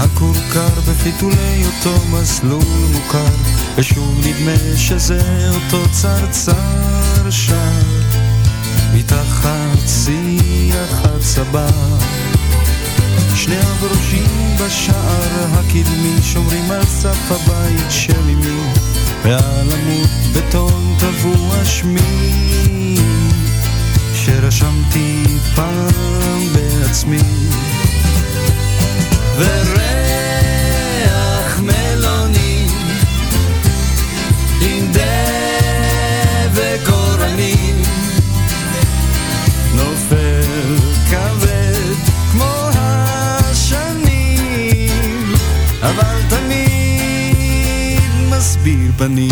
הכורכר בפיתולי אותו מסלול מוכר ושוב נדמה שזה אותו צרצר שר. מתחת שיח הצבא שני הברושים בשער הקדמי שומרים על סף הבית של אמי ועל עמוד בטון טבוע שמי. שרשמתי פעם בעצמי וריח אורנים נופל כבד כמו השנים אבל תמיד מסביר פנים.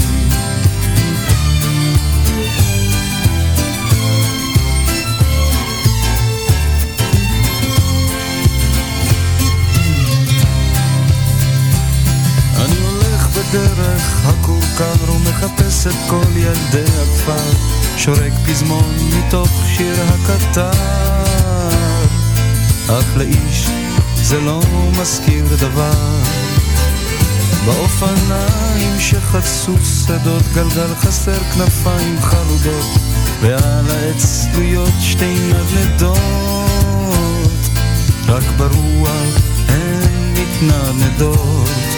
דרך הכורכר ומחפש את כל ילדי הכפר שורק פזמון מתוך שיר הקטר. אך לאיש זה לא מזכיר דבר. באופניים שחצו שדות גלגל חסר כנפיים חלודות ועל העץ תלויות שתי נדנדות. רק ברוח הן מתנדנדות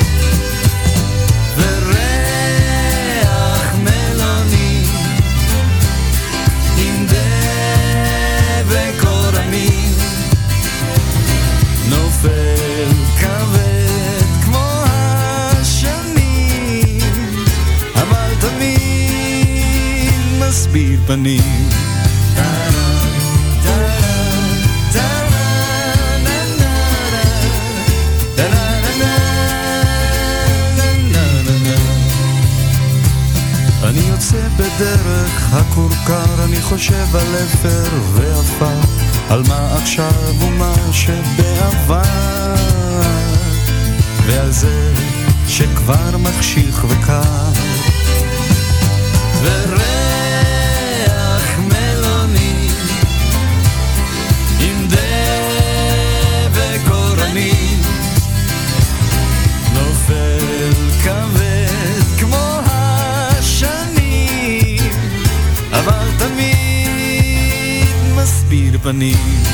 מסביר פנים. אני יוצא בדרך הכורכר, אני חושב על אפר ועפר. על מה עכשיו ומה שבעבר ועל זה שכבר מחשיך וקר וריח company.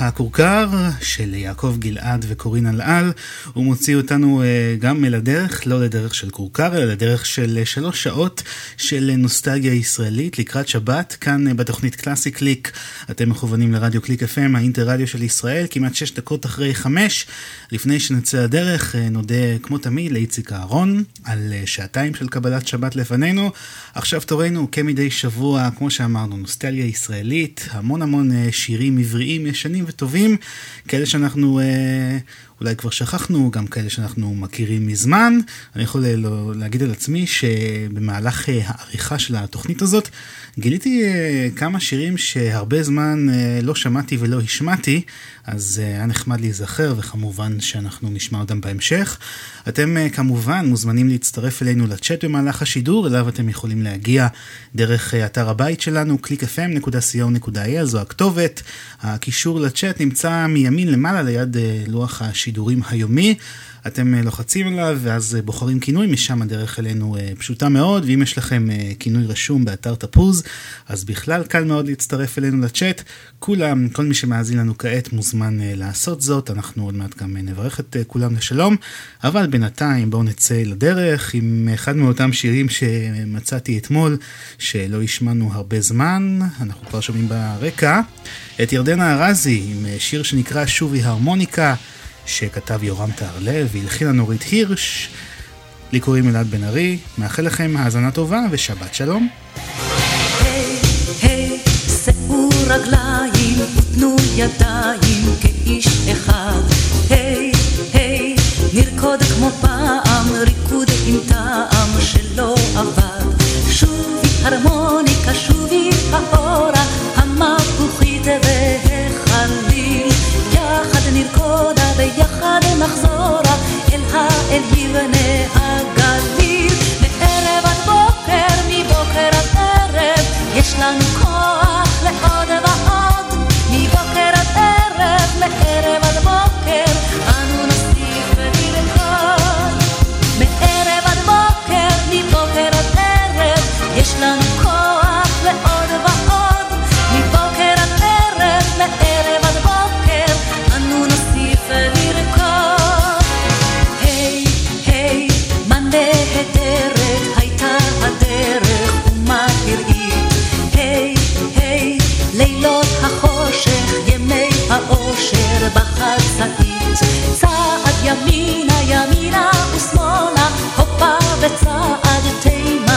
אה, דרך הכורכר של יעקב גלעד וקורין אלעל. הוא מוציא אותנו אה, גם אל הדרך, לא לדרך של כורכר, אלא לדרך של אה, שלוש שעות של נוסטלגיה ישראלית לקראת שבת. כאן בתוכנית קלאסי קליק אתם מכוונים לרדיו קליק FM, האינטר רדיו של ישראל, כמעט שש דקות אחרי חמש. לפני שנצא לדרך, נודה כמו תמיד לאיציק אהרון על שעתיים של קבלת שבת לפנינו. עכשיו תורנו כמדי שבוע, כמו שאמרנו, נוסטלגיה ישראלית, המון המון שירים עבריים ישנים וטובים, כאלה שאנחנו אה, אולי כבר שכחנו, גם כאלה שאנחנו מכירים מזמן. אני יכול אה, לא, להגיד על עצמי שבמהלך אה, העריכה של התוכנית הזאת, גיליתי אה, כמה שירים שהרבה זמן אה, לא שמעתי ולא השמעתי, אז אה, היה נחמד להיזכר, וכמובן שאנחנו נשמע אותם בהמשך. אתם אה, כמובן מוזמנים להצטרף אלינו לצ'אט במהלך השידור, אליו אתם יכולים להגיע דרך אה, אתר הבית שלנו, clickfm.co.il, זו הכתובת. הקישור לצ'אט נמצא מימין למעלה ליד לוח השידורים היומי. אתם אה, לוחצים עליו ואז אה, בוחרים כינוי, משם הדרך אלינו אה, פשוטה מאוד, ואם יש לכם כינוי רשום באתר תפוז, אז בכלל קל מאוד להצטרף אלינו לצ'אט. כולם, כל מי שמאזין לנו כעת מוזמן לעשות זאת, אנחנו עוד מעט גם נברך את כולם לשלום, אבל בינתיים בואו נצא לדרך עם אחד מאותם שירים שמצאתי אתמול, שלא השמענו הרבה זמן, אנחנו כבר שומעים ברקע, את ירדנה ארזי עם שיר שנקרא שובי הרמוניקה. שכתב יורם טהרלב והלחינה נורית הירש. לי קוראים אלעד בן ארי, מאחל לכם האזנה טובה ושבת שלום. רגליים, תנו ידיים כאיש אחד. היי, היי, נרקוד ביחד נחזורה, אל האל יבנה הגליל. מערב עד בוקר, מבוקר עד ערב, יש לנו כוח עובר בחצאית, צעד ימינה ימינה ושמאלה, הופה וצעד תימה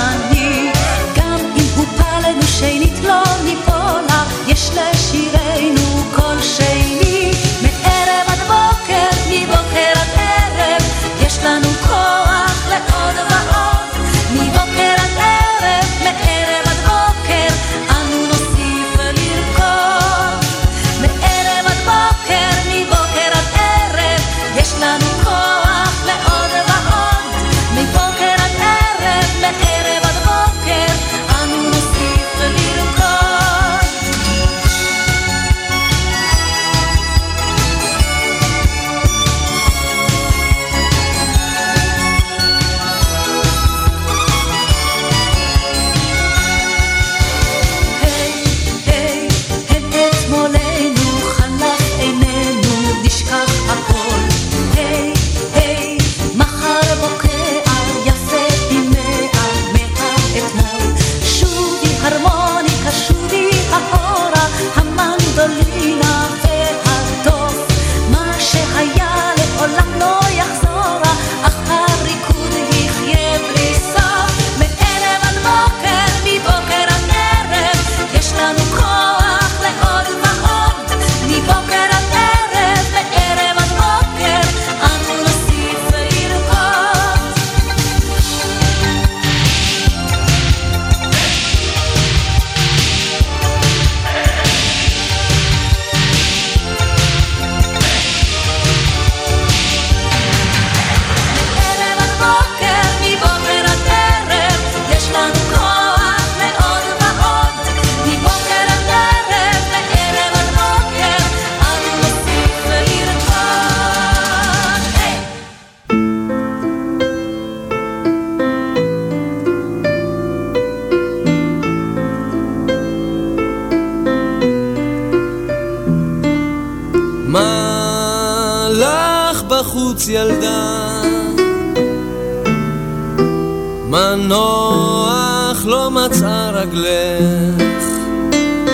מנוח לא מצאה רגלך.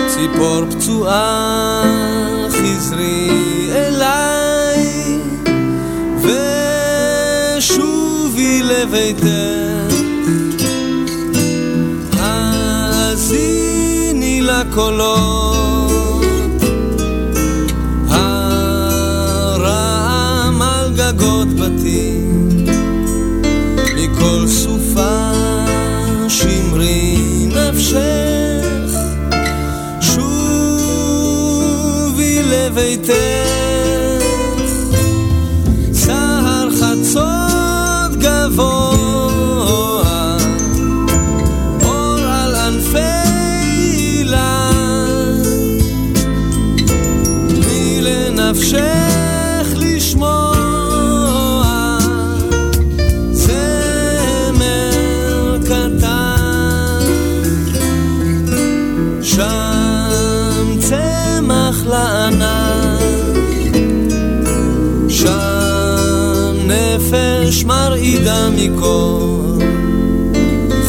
ציפור פצועה חזרי אליי ושובי לביתך. האזיני לקולות לביתך נפש מרעידה מכל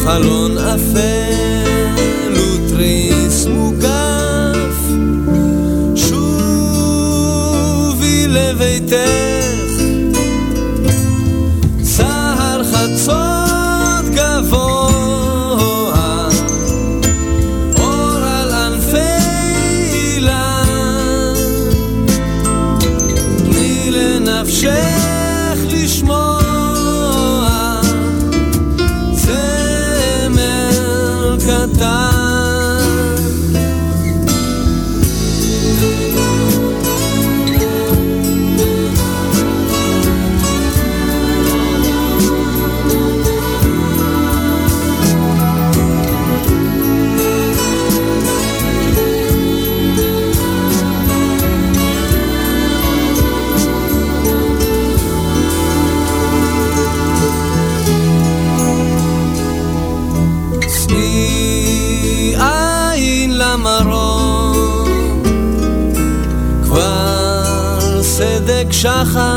חלון אפל שחר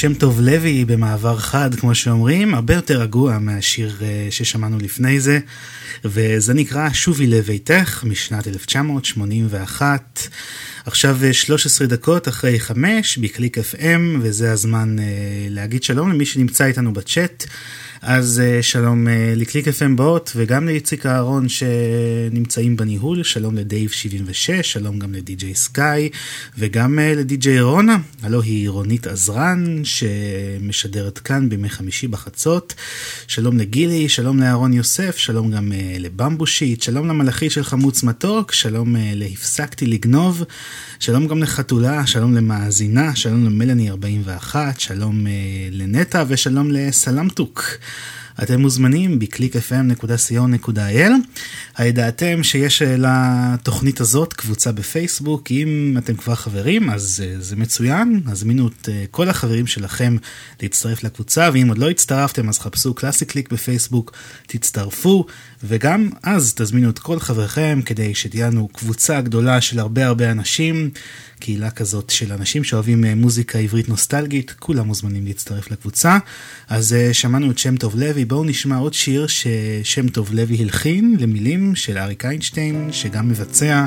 שם טוב לוי במעבר חד, כמו שאומרים, הרבה יותר רגוע מהשיר אה, ששמענו לפני זה, וזה נקרא שובי לביתך משנת 1981. עכשיו 13 אה, דקות אחרי 5 בקליק FM, וזה הזמן להגיד שלום למי שנמצא איתנו בצ'אט. אז uh, שלום uh, לקליק FM באות וגם לאיציק אהרון שנמצאים בניהול, שלום לדייב 76, שלום גם לדי.ג'יי סקאי וגם uh, לדי.ג'יי רונה, הלו היא רונית עזרן שמשדרת כאן בימי חמישי בחצות, שלום לגילי, שלום לאהרון יוסף, שלום גם לבמבושיט, שלום למלאכי של חמוץ מתוק, שלום להפסקתי לגנוב, שלום גם לחתולה, שלום למאזינה, שלום למלאני 41, שלום לנטע ושלום לסלמטוק. אתם מוזמנים ב-clickfm.co.il. הידעתם שיש לתוכנית הזאת קבוצה בפייסבוק, אם אתם כבר חברים אז אה, זה מצוין, הזמינו את אה, כל החברים שלכם להצטרף לקבוצה, ואם עוד לא הצטרפתם אז חפשו קלאסי קליק בפייסבוק, תצטרפו, וגם אז תזמינו את כל חבריכם כדי שתהיה לנו קבוצה גדולה של הרבה הרבה אנשים. קהילה כזאת של אנשים שאוהבים אה, מוזיקה עברית נוסטלגית, כולם מוזמנים להצטרף לקבוצה. אז אה, שמענו את שם טוב לוי, בואו נשמע עוד שיר ששם טוב לוי הלחין למילים של אריק איינשטיין, שגם מבצע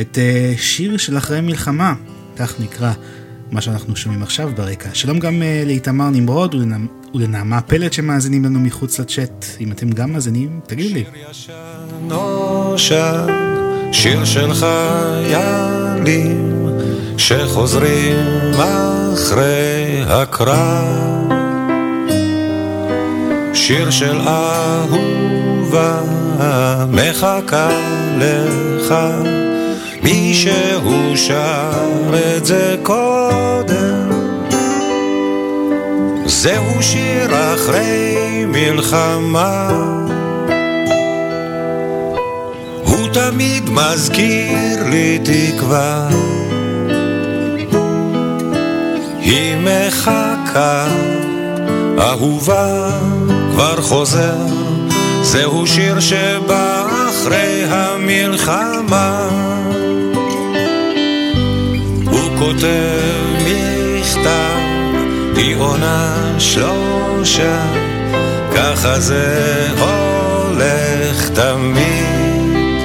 את אה, שיר של אחרי מלחמה, כך נקרא. מה שאנחנו שומעים עכשיו ברקע. שלום גם uh, לאיתמר נמרוד ולנעמה, ולנעמה פלט שמאזינים לנו מחוץ לצ'אט. אם אתם גם מאזינים, תגידו לי. שיר ישן שיר של חיילים שחוזרים אחרי הקרב. שיר של אהובה מחכה לך, מישהו שר את זה קודם. זהו שיר אחרי מלחמה. הוא תמיד מזכיר לי תקווה. היא מחכה, אהובה כבר חוזר, זהו שיר שבא אחרי המלחמה. כותב מכתב, היא עונה שלושה, ככה זה הולך תמיד.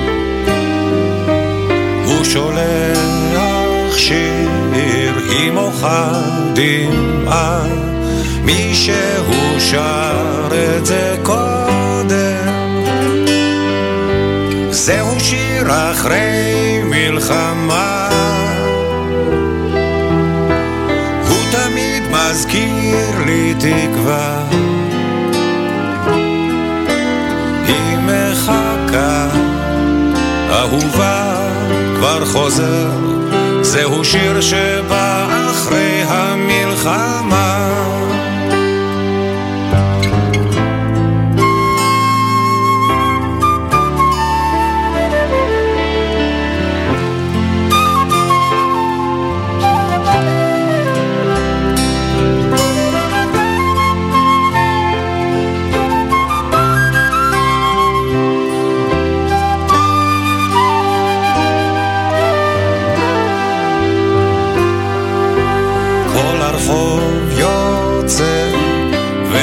הוא שולח שיר, היא מוחה דמעה, מישהו שר את זה קודם. זהו שיר אחרי מלחמה. תקווה. היא מחכה, אהובה כבר חוזר, זהו שיר שבא אחרי המלחמה.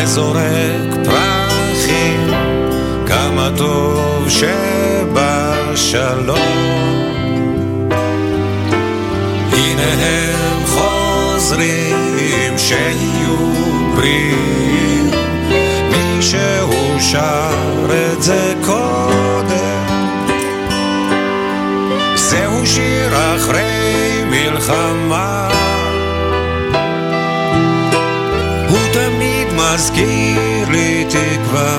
וזורק פרחים, כמה טוב שבשלום. הנה הם חוזרים שיהיו בריאים, מישהו שר את זה קודם. זהו שיר אחרי מלחמה. מזכיר לי תקווה.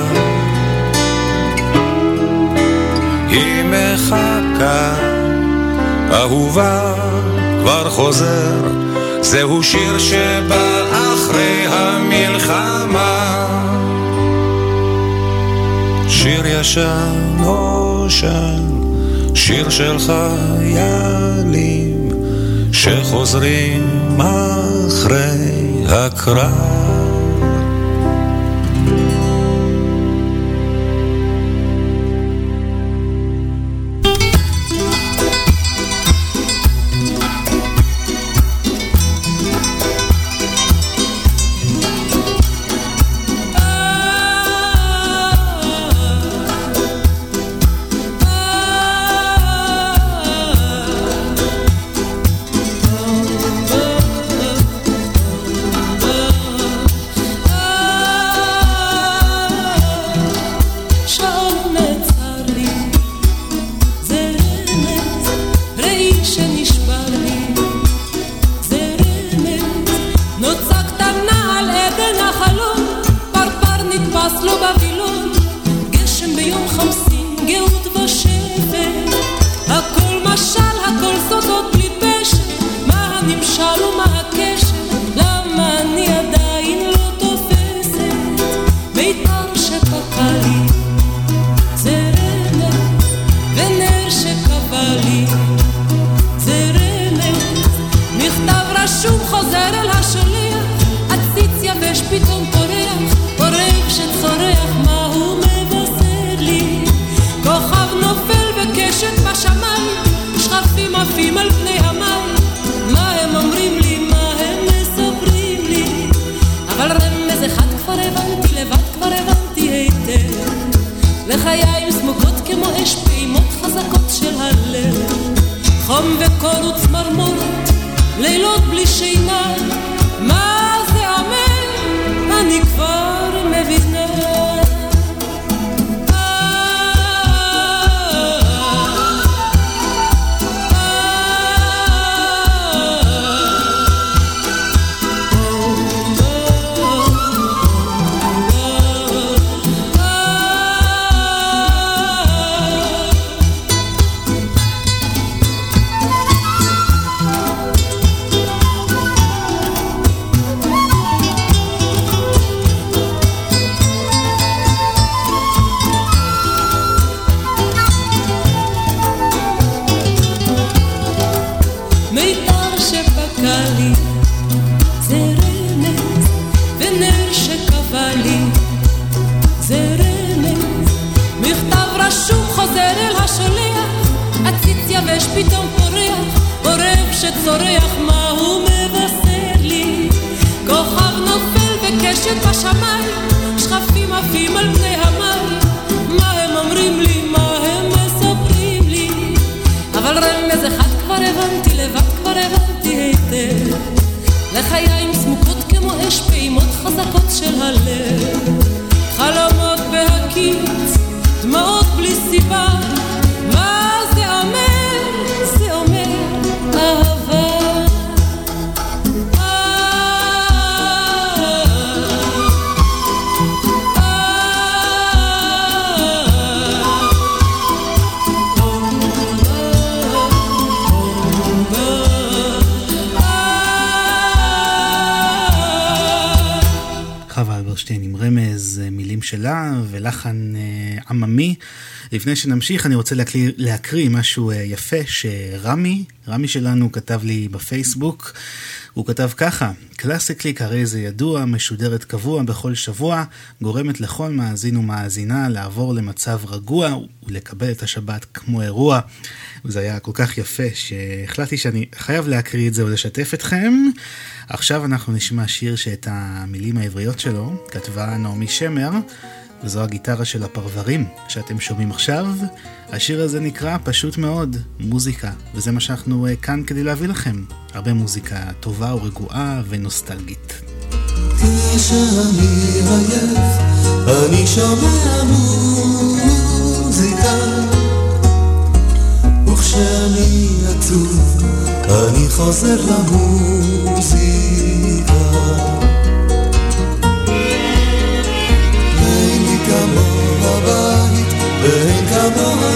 היא מחכה, אהובה כבר חוזר, זהו שיר שבא אחרי המלחמה. שיר ישן נושן, שיר של חיילים שחוזרים אחרי הקרב. שנמשיך אני רוצה להקריא, להקריא משהו אה, יפה שרמי, רמי שלנו כתב לי בפייסבוק. הוא כתב ככה, קלאסיקליק הרי זה ידוע, משודרת קבוע בכל שבוע, גורמת לכל מאזין ומאזינה לעבור למצב רגוע ולקבל את השבת כמו אירוע. וזה היה כל כך יפה שהחלטתי שאני חייב להקריא את זה ולשתף אתכם. עכשיו אנחנו נשמע שיר שאת המילים העבריות שלו כתבה נעמי שמר, וזו הגיטרה של הפרברים שאתם שומעים עכשיו. השיר הזה נקרא פשוט מאוד מוזיקה, וזה מה שאנחנו אה, כאן כדי להביא לכם. הרבה מוזיקה טובה ורגועה ונוסטלגית. וכשאני עצוב, אני חוזר למוזיקה. כמוה בית, ואין כמוה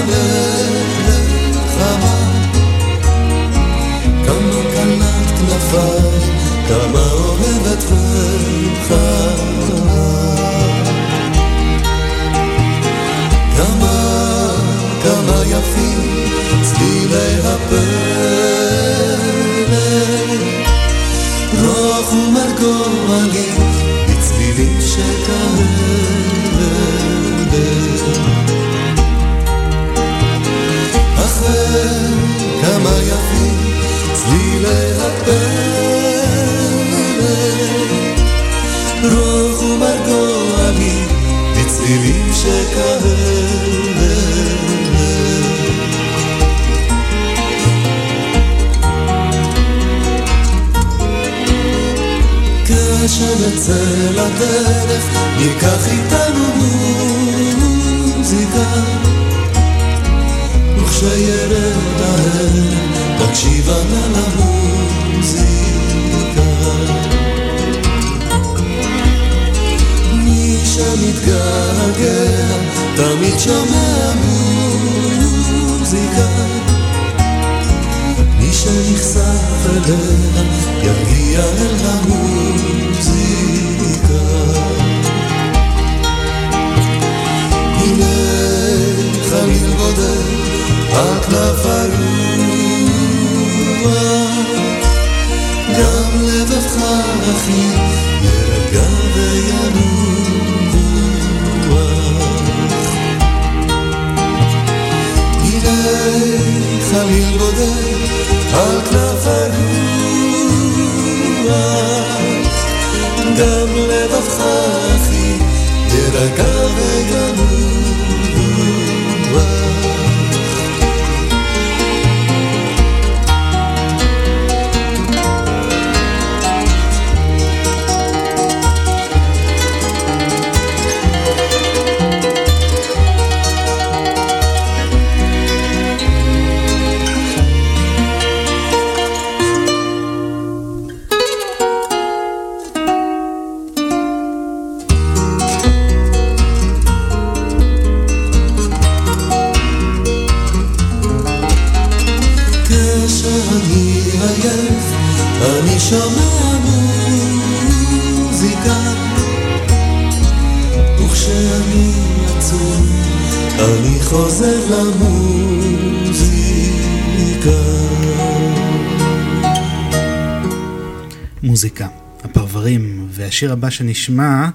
והשיר הבא שנשמע,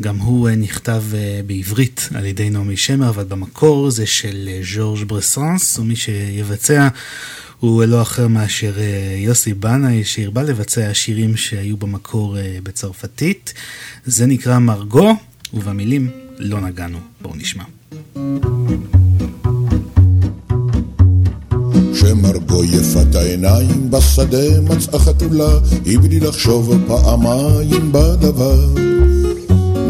גם הוא אה, נכתב אה, בעברית על ידי נעמי שמר, אבל במקור זה של אה, ז'ורג' ברסנס, ומי שיבצע הוא לא אחר מאשר יוסי בנאי, שהרבה לבצע שירים שהיו במקור בצרפתית. זה נקרא מרגו, ובמילים לא נגענו. בואו נשמע. שמרגו יפת העיניים בשדה מצאה חתולה, מבלי לחשוב פעמיים בדבר.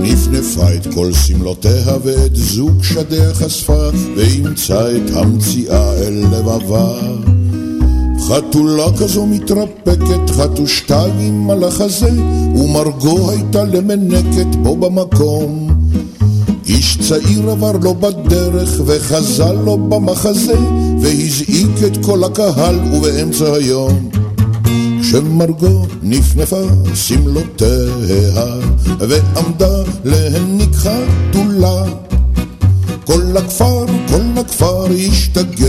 נפנפה את כל שמלותיה ואת זוג שדיה חשפה, ואימצה את המציאה אל לבבה. חתולה כזו מתרפקת, חטו שתיים על החזה, ומרגו הייתה למנקת בו במקום. איש צעיר עבר לו בדרך, וחזר לו במחזה, והזעיק את כל הקהל, ובאמצע היום. כשמרגו נפנפה שמלותיה, ועמדה להניק חתולה. כל הכפר, כל הכפר השתגע,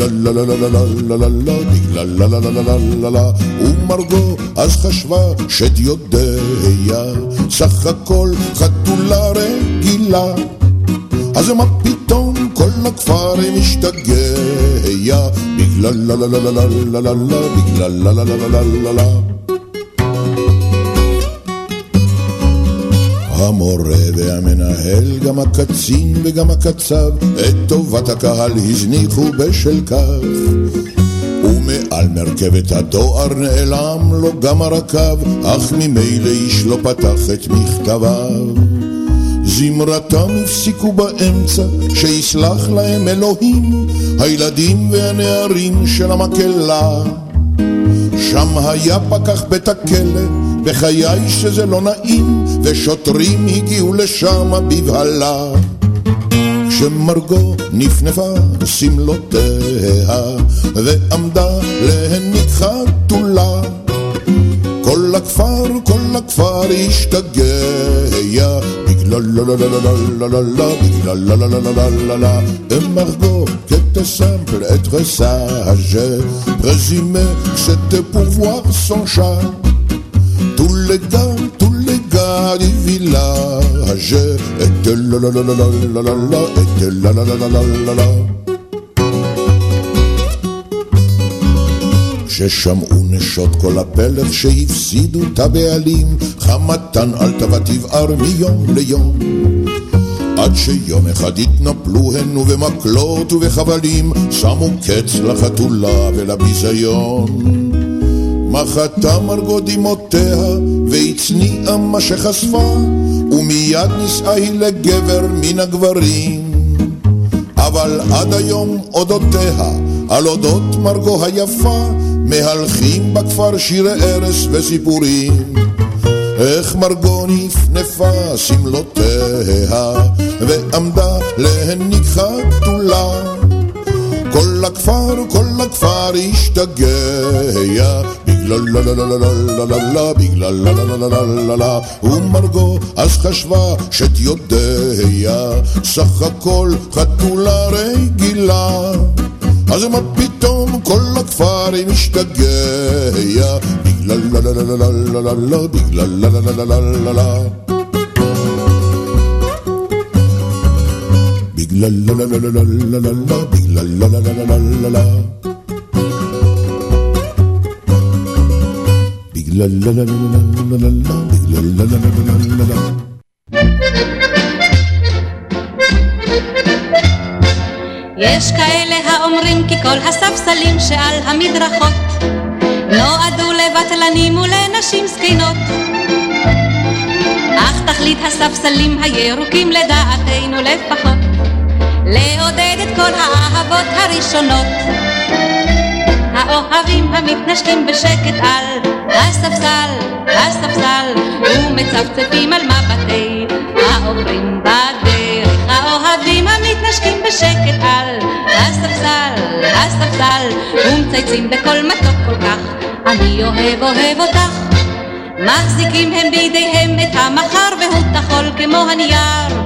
בגלל לה לה לה לה לה לה לה בגלל לה לה ומרגו אז חשבה שדיודיה, סך הכל חתולה רגילה. אז מה פתאום כל הכפר משתגע, בגלל לה לה לה לה לה לה לה בגלל לה לה לה לה לה לה המורה והמנהל, גם הקצין וגם הקצב, את טובת הקהל הזניחו בשל כך. ומעל מרכבת הדואר נעלם לו גם הרכב, אך ממילא איש לא פתח את מכתביו. זמרתם הפסיקו באמצע, שיסלח להם אלוהים, הילדים והנערים של המקהלה. שם היה פקח בית הכלא, בחיי שזה לא נעים, ושוטרים הגיעו לשם בבהלה. כשמרגו נפנפה שמלותיה, ועמדה להניק חתולה. כל הכפר, כל הכפר השתגע, בגלל לה לה לה לה לה לה לה, בגלל לה לה לה לה לה לה, ומרגו était simple, être sage, présumé que c'était pour voir son chat. Tous les gars, tous les gars du village étaient la la la la la la la, étaient la la la la la la la. ששמעו נשות כל הפלך שהפסידו את הבעלים, חמתן עלתה ותבער מיום ליום. עד שיום אחד התנפלו הן ובמקלות ובחבלים, שמו קץ לחתולה ולביזיון. מחתה מרגו דמעותיה, והצניעה מה שחשפה, ומיד נישאה היא לגבר מן הגברים. אבל עד היום אודותיה, על אודות מרגו היפה, מהלכים בכפר שירי ערש וסיפורים. איך מרגו נפנפה שמלותיה, ועמדה להניק חתולה. כל הכפר, כל הכפר השתגע, בגלל לה לה לה לה לה לה לה, בגלל לה לה לה לה לה לה, ומרגו אז חשבה שתיודע, סך הכל חתולה רגילה. אז מה פתאום כל הכפר משתגע, בגלל לה לה לה לה לה לה לה, בגלל לה לה לה לה לה לה בגלל לה לה לה לה לה לה לה, בגלל לה לה לה לה לה לה בגלל לה לה לה לה לה לה, בגלל לה לה לה לה לה לה יש כאלה האומרים כי כל הספסלים שעל המדרכות נועדו לבטלנים ולנשים זקנות. אך תכלית הספסלים הירוקים לדעתנו לפחות לעודד את כל האהבות הראשונות. האוהבים המתנשקים בשקט על הספסל, הספסל, ומצפצפים על מבטי העוברים בדרך. האוהבים המתנשקים בשקט על. הספסל, הספסל, ומצייצים בקול מתוק כל כך, אני אוהב אוהב אותך. מחזיקים הם בידיהם את המחר והוא תחול כמו הנייר,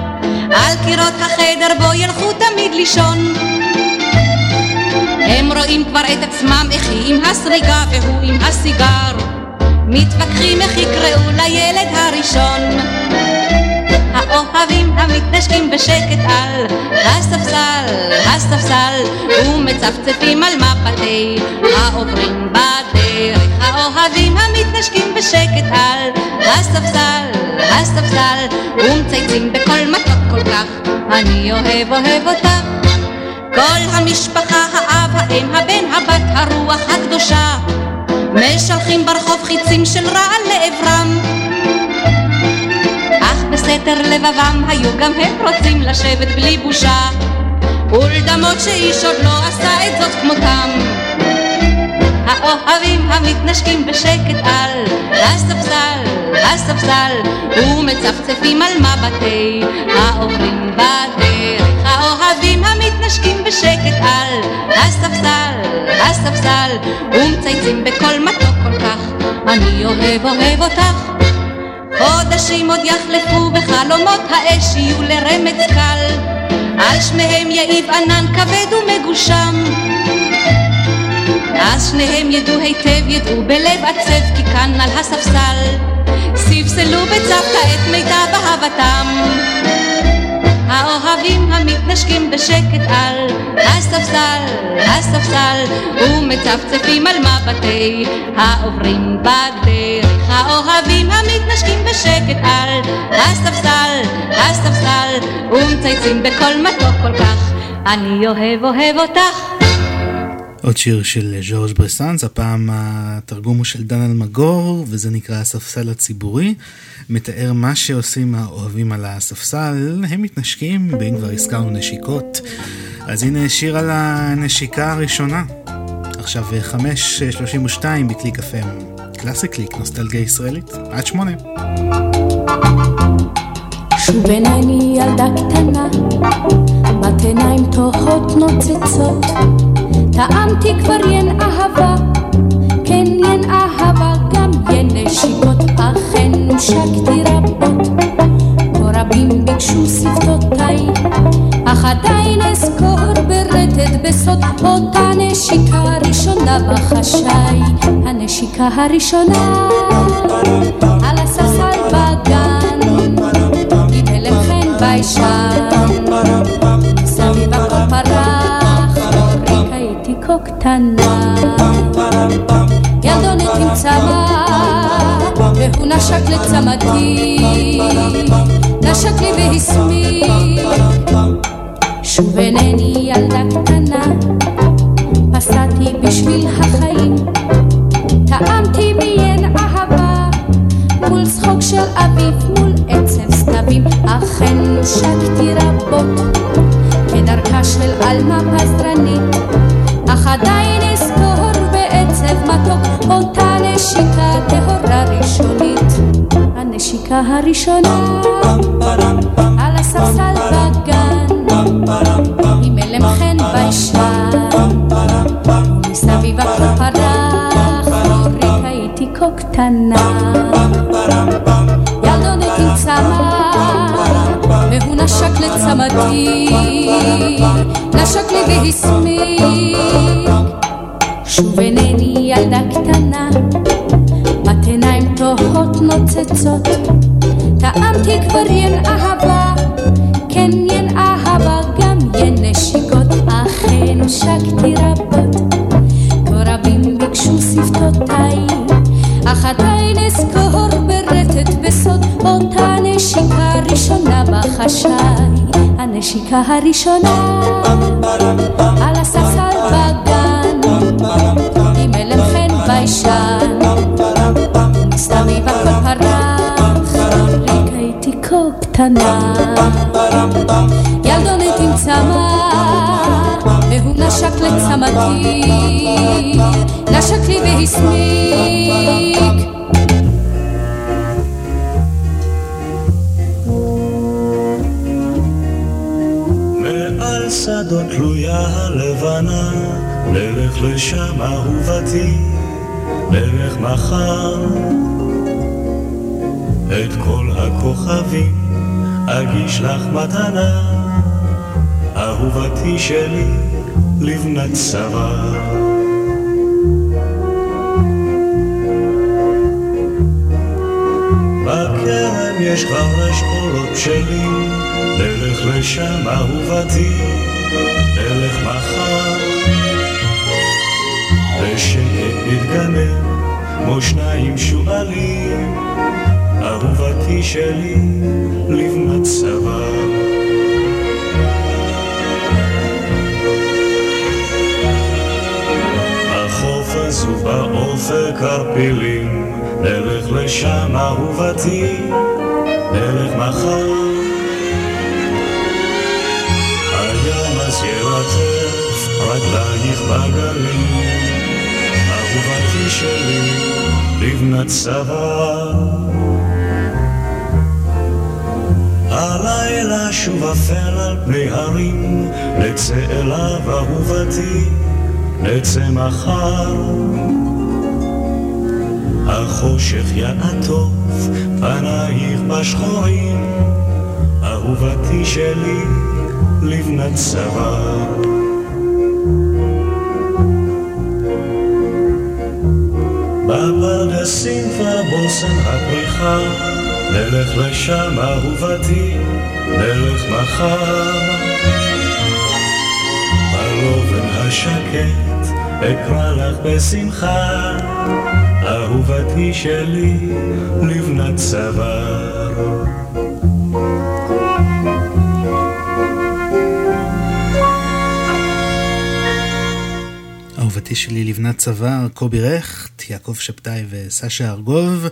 על קירות החדר בו ילכו תמיד לישון. הם רואים כבר את עצמם איך היא עם הסריגה והוא עם הסיגר. מתווכחים איך יקראו לילד הראשון האוהבים המתנשקים בשקט על הספסל, הספסל ומצפצפים על מפתי. העוברים בדרך? האוהבים המתנשקים בשקט על הספסל, הספסל ומצייצים בקול מתוק כל כך. אני אוהב אוהב אותך. כל המשפחה, האב, האם, הבן, הבת, הרוח הקדושה. משלחים ברחוב חיצים של רעל לעברם בסתר לבבם היו גם הם רוצים לשבת בלי בושה. ולדמות שאיש עוד לא עשה את זאת כמותם. האוהבים המתנשקים בשקט על הספסל, הספסל ומצפצפים על מבטי העוברים בדרך. האוהבים המתנשקים בשקט על הספסל, הספסל ומצייצים בקול מתוק כל כך אני אוהב אוהב אותך חודשים עוד יחלפו וחלומות האש יהיו לרמץ קל. על שניהם יעיב ענן כבד ומגושם. אז שניהם ידעו היטב, ידעו בלב עצב, כי כאן על הספסל. ספסלו בצוותא את מיטב אהבתם. האוהבים המתנשקים בשקט על הספסל, הספסל, ומצפצפים על מבטי העוברים בדרך. האוהבים המתנשקים בשקט על הספסל, הספסל, ומצייצים בקול מתוק כל כך, אני אוהב אוהב אותך. עוד שיר של ז'ורג' ברסאנס, הפעם התרגום הוא של דן אלמגור, וזה נקרא הספסל הציבורי. מתאר מה שעושים האוהבים על הספסל, הם מתנשקים, ואם כבר הזכרנו נשיקות. אז הנה שיר על הנשיקה הראשונה. עכשיו 5.32 בקליק FM. קלאסי קליק, נוסטלגיה ישראלית, עד שמונה. שוב עיניי ילדה קטנה, בת עיניים תוהות נוצצות. טעמתי כבר ין אהבה, כן ין אהבה, גם ין נשיקות, אכן נושקתי רבות. כה רבים ביקשו שפתותיי, אך עדיין אזכור ברטט בסוד אותה נשיקה ראשונה בחשאי. הנשיקה הראשונה על הספסל בגן, עם הלם חן ביישן, כה קטנה. ילדונת עם צמא, והוא נשק לצמתי, נשק לי והסמיק. שוב אינני ילדה קטנה, פסעתי בשביל החיים, טעמתי ביין אהבה, מול צחוק של אביב, מול עצב סתבים, אכן נושקתי רבות, כדרכה של עלמה פזרנית. אך עדיין אזכור בעצב מתוק אותה נשיקה טהורה ראשונית. הנשיקה הראשונה על הספסל בגן. עם אלם חן ביישן ומסביב הכל פרח ריקה איתי כה קטנה הנשיקה הראשונה. על הספסל בגן, עם אלם חן ביישן, מסביב הכל פרח, ריקה איתי כה קטנה, ילדונת עם צמא, והוא נשק לצמתי, נשק לי והסמיק. לשם אהובתי, נלך מחר. את כל הכוכבים אגיש לך מתנה, אהובתי שלי, לבנת צבא. בקרן יש כבר אשכולות בשלים, נלך לשם אהובתי, נלך מחר. בשקט נתגנב, כמו שניים שועלים, אהובתי שלי, לבנת צבא. החוף הזו באופק ערפילים, נלך לשם אהובתי, נלך מחר. הים אז ירטף רגלייך בגלים, שלי, לבנת צבא. הלילה שוב אפל על פני הרים, נצא אליו אהובתי, נצא מחר. החושך יעטוף פנייך בשחורים, אהובתי שלי, לבנת צבא. בפרדסים כבר בושם הפריחה, נלך לשם אהובתי, נלך מחר. בלובן השקט אקרא לך בשמחה, אהובתי שלי, לבנת צוואר. אהובתי שלי לבנת צוואר, קובי רכט, יעקב שבתאי וסשה ארגוב.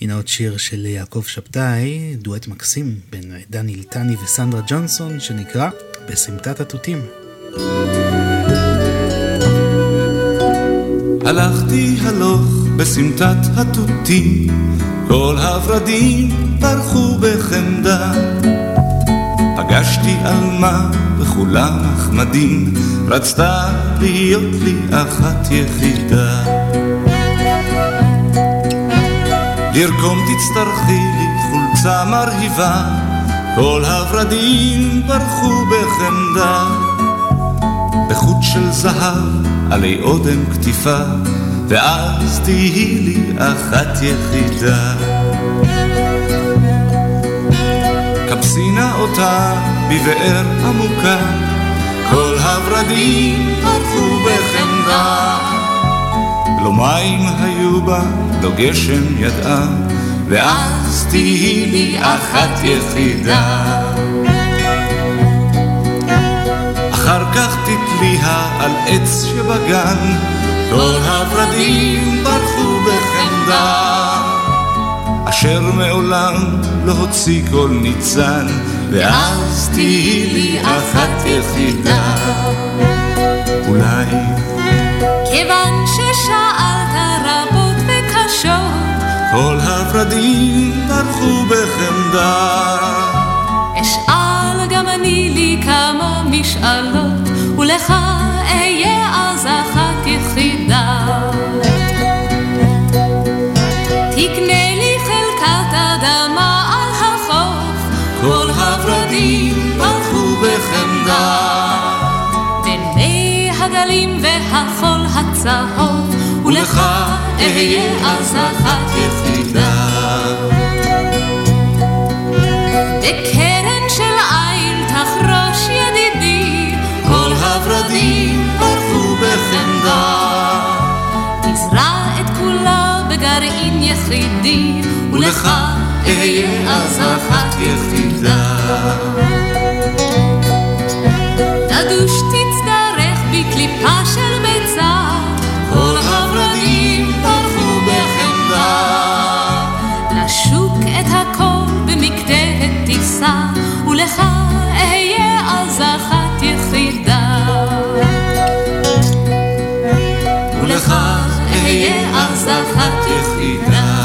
הנה עוד שיר של יעקב שבתאי, דואט מקסים בין דני ליטני וסנדרה ג'ונסון, שנקרא בסמטת התותים. הלכתי הלוך בסמטת התותים, כל הורדים פרחו בחמדה. פגשתי עלמה וכולם נחמדים, רצתה להיות לי אחת יחידה. לרקום תצטרכי לי חולצה מרהיבה, כל הורדים פרחו בחמדה. בחוט של זהב עלי אודם כתיפה, ואז תהי לי אחת יחידה. כבסי נא אותה בבאר עמוקה, כל הורדים פרחו בחמדה. לא מים היו בה, לא גשם ידעה, ואז תהי לי אחת יחידה. אחר כך תתליה על עץ שבגן, כל הורדים ברחו בחמדה. אשר מעולם לא הוציא כל ניצן, ואז תהי לי אחת יחידה. אולי כיוון ששאלת כל הורדים ברחו בחמדה. אשאל גם אני לי כמה משאלות, ולך אהיה אז אחת יחידה. תקנה לי חלקת אדמה על החוף, כל הורדים ברחו בחמדה. בין מי הגלים והחול הצהוב, ולך אהיה אז אחת יחידה. בקרן של איל תחרוש ידידי, כל הורדים ברחו בחמדה. תזרע את כולה בגרעין יחידי, ולך אהיה אז אחת יחידה. תדוש תצטרך בקליפה של ביצה, אז אחת יחידה.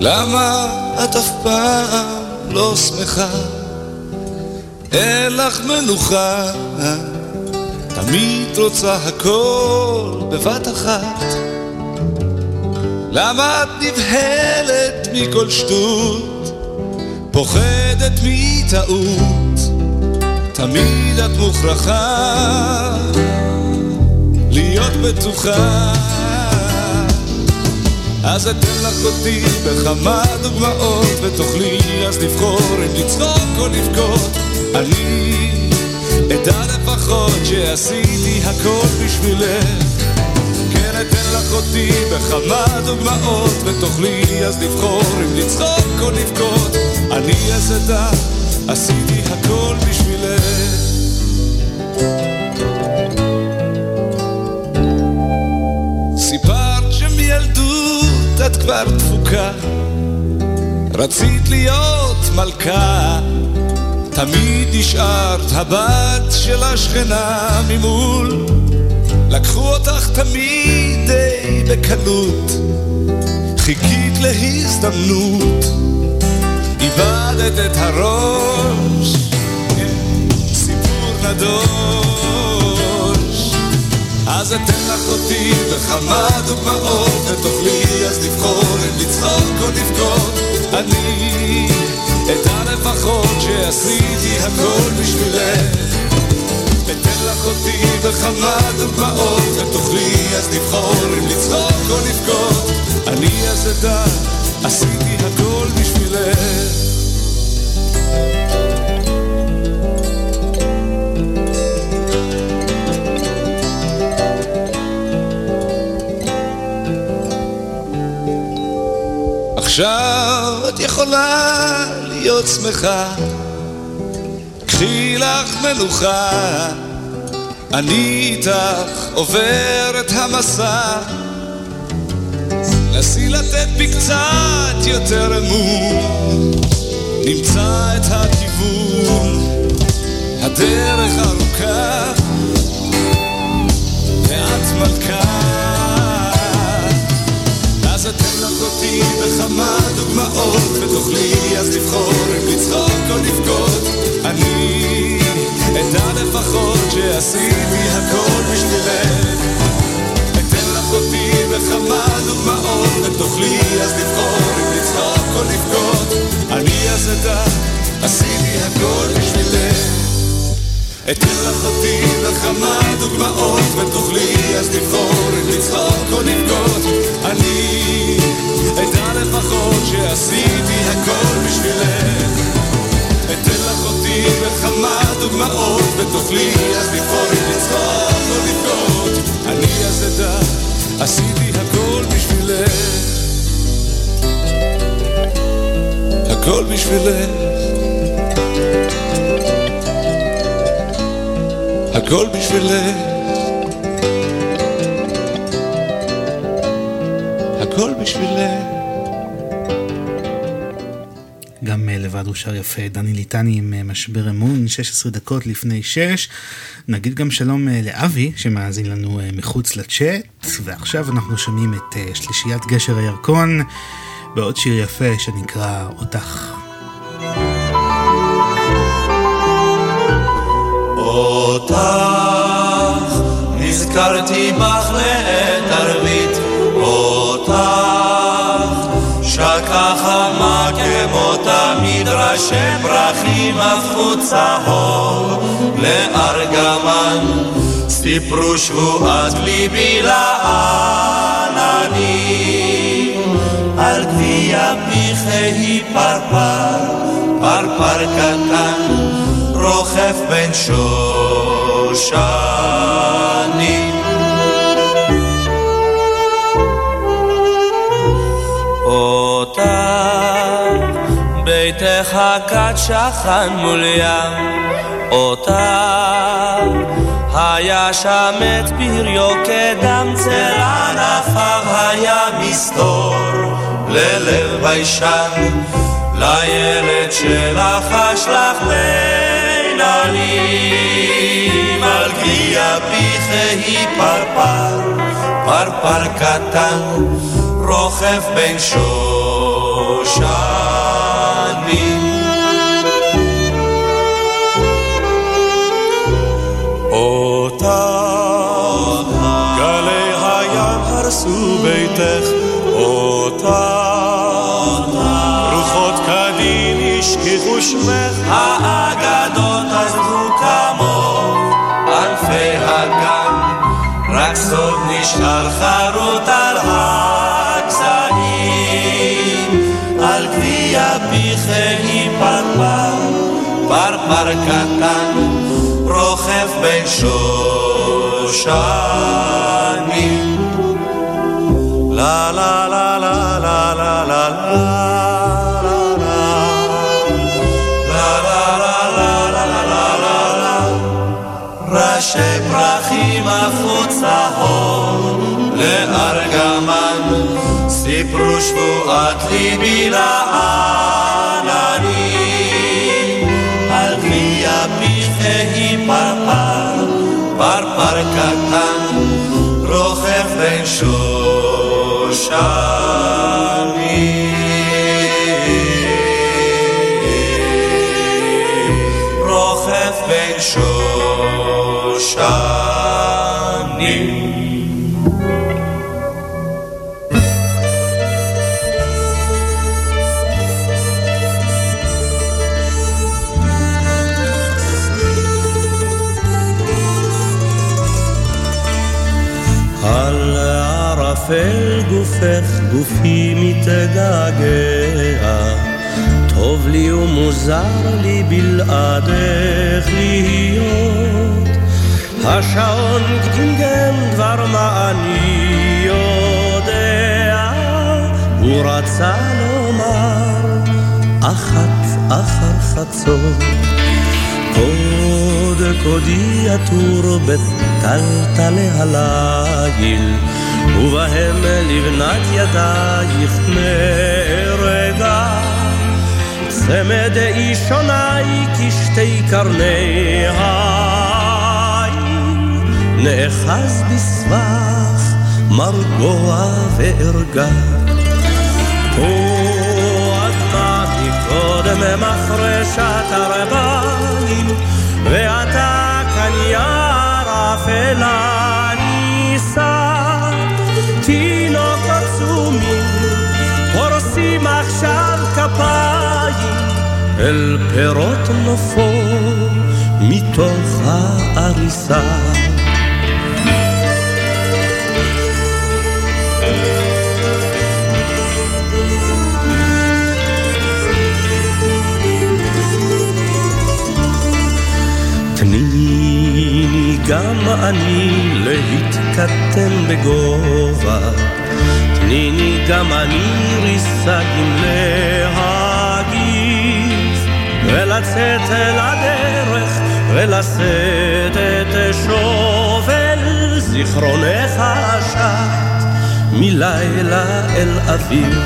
למה את אף פעם לא שמחה? אין לך מנוחה, תמיד רוצה הכל בבת אחת. למה את נבהלת מכל שטות, פוחדת מטעות, תמיד את מוכרחה להיות בטוחה. אז אתן לך אותי בכמה דוגמאות ותוכלי אז לבחור אם לצחוק או לבכות אני אדע לפחות שעשיתי הכל בשבילך. כן אתן לך אותי בכמה דוגמאות ותוכלי אז לבחור אם לצחוק או לבכות. אני אז אדע עשיתי הכל בשבילך. סיפרת שמילדות את כבר דפוקה. רצית להיות מלכה תמיד נשארת הבת של השכנה ממול. לקחו אותך תמיד די בקלות חיכית להזדמנות. איבדת את הראש סיפור נדוש אז אתן לך אותי בכמה דוגמאות ותוכלי אז לבחור אם לצחוק או לבכות. אני אדע לפחות שעשיתי הכל בשבילך. אתן לך אותי בכמה דוגמאות ותוכלי אז לבחור אם לצחוק או לבכות. אני אז אדע עשיתי הכל בשבילך. עכשיו את יכולה להיות שמחה. קחי לך מנוחה אני איתך עובר את המסע. נסי לתת בי קצת יותר אמון. נמצא את הכיוון הדרך ארוכה בכמה דוגמאות ותוכלי אז לבחור אם לצחוק או לבכות. אני אדע לפחות שעשיתי הכל בשבילך. אתן לך אותי בכמה דוגמאות ותוכלי אז לבחור אם לצחוק או לבכות. אני אז אדע עשיתי הכל בשבילך אתן לך אותי בכמה דוגמאות ותוכלי אז לבחור אם לצחוק או לבכות. אני אדע לפחות שעשיתי הכל בשבילך. אתן לך אותי בכמה דוגמאות ותוכלי אז לבחור אם לצחוק או לבכות. אני אז אדע עשיתי הכל בשבילך. הכל בשבילך הכל בשבילך הכל בשבילך גם אה, לבד הוא שר יפה, דני ליטני עם אה, משבר אמון, 16 דקות לפני 6. נגיד גם שלום אה, לאבי שמאזין לנו מחוץ לצ'אט, ועכשיו אנחנו שומעים את שלישיית גשר הירקון בעוד שיר יפה שנקרא אותך. אותך. נזכרתי בך לעת ערבית אותך. שקה חמה כמו תמיד ראשי פרחים הפכו צהוב לארגמן סיפרו שבועת ליבי לעננים. על גביע פיכי פרפר פרפר קטן רוכב בין שושנים. אותך ביתך הכת שכן מול ים, אותך היה שם את פריו כדם צל ענפיו היה מסתור ללב ביישן לילד שלך אשלח ננים על קרי הפיך היא פרפר, פרפר קטן, רוכב בין שושנים. אותה גלי הים הרסו ביתך, אותה רוחות קדים השכיחו שמך האגדה פרפר קטן, רוכב בין שושנים. לה לה לה לה לה לה לה ראשי פרחים החוצה הור לארגמן סיפרו שבועת ליבי לעננים פרפר קטן רוכב בין שושנים גופך גופי מתגעגע. טוב לי ומוזר לי בלעדך להיות. השעון גמגם דבר מה אני יודע הוא רצה לומר אחת אחר חצות. קוד קודי עטור בטלטלי הליל ובהם לבנת ידייך נהרגה. צמד אישוני כשתי קרני העין נאחז בסבך מרגוע וערגה קודם מחרשת ארבעים, ואתה כאן יער אפלה כפיים, אל פירות נופו מתוך העריסה. תני גם אני להתקטן בגובה, תני גם אני ריסקים להגיף, ולצאת אל הדרך, ולשאת את שובל זיכרונך השט, מלילה אל אביב.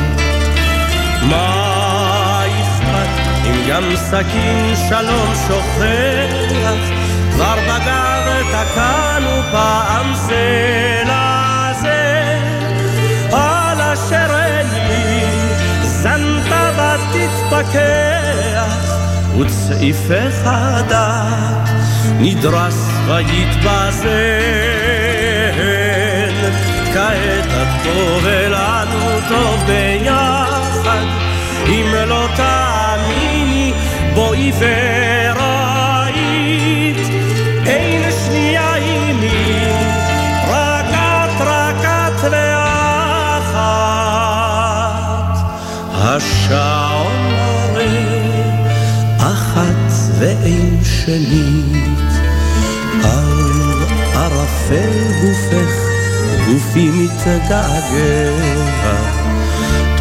מה אכפת אם גם סכין שלום שוכח, כבר בגב תקענו פעם זה לזה, אשר אין לי זנת ותתפכח, וצעיפך הדק נדרס ויתבזן. כעת את טוב ולנו טוב ביחד, אם לא תאמיני בואי וראית, השעון מראה אחת ואין שנית, על ערפל גופך גופי מתגעגע,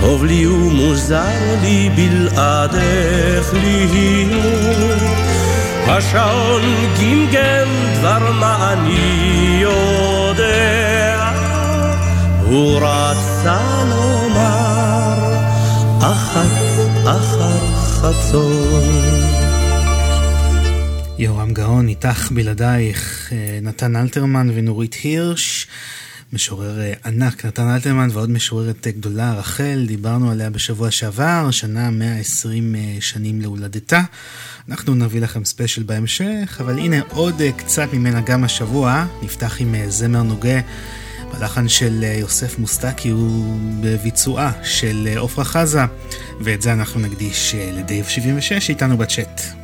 טוב לי ומוזר לי בלעדך להיות. השעון גמגם דבר מה אני יודע, הוא רצה לומר אחת אחר חצות. יורם גאון, איתך בלעדייך, אה, נתן אלתרמן ונורית הירש, משורר אה, ענק נתן אלתרמן ועוד משוררת אה, גדולה רחל, דיברנו עליה בשבוע שעבר, שנה 120 שנים להולדתה. אנחנו נביא לכם ספיישל בהמשך, אבל הנה עוד קצת ממנה גם השבוע, נפתח עם זמר נוגה בלחן של יוסף מוסטקי הוא בביצועה של עפרה חזה, ואת זה אנחנו נקדיש לדייב 76 איתנו בצ'אט.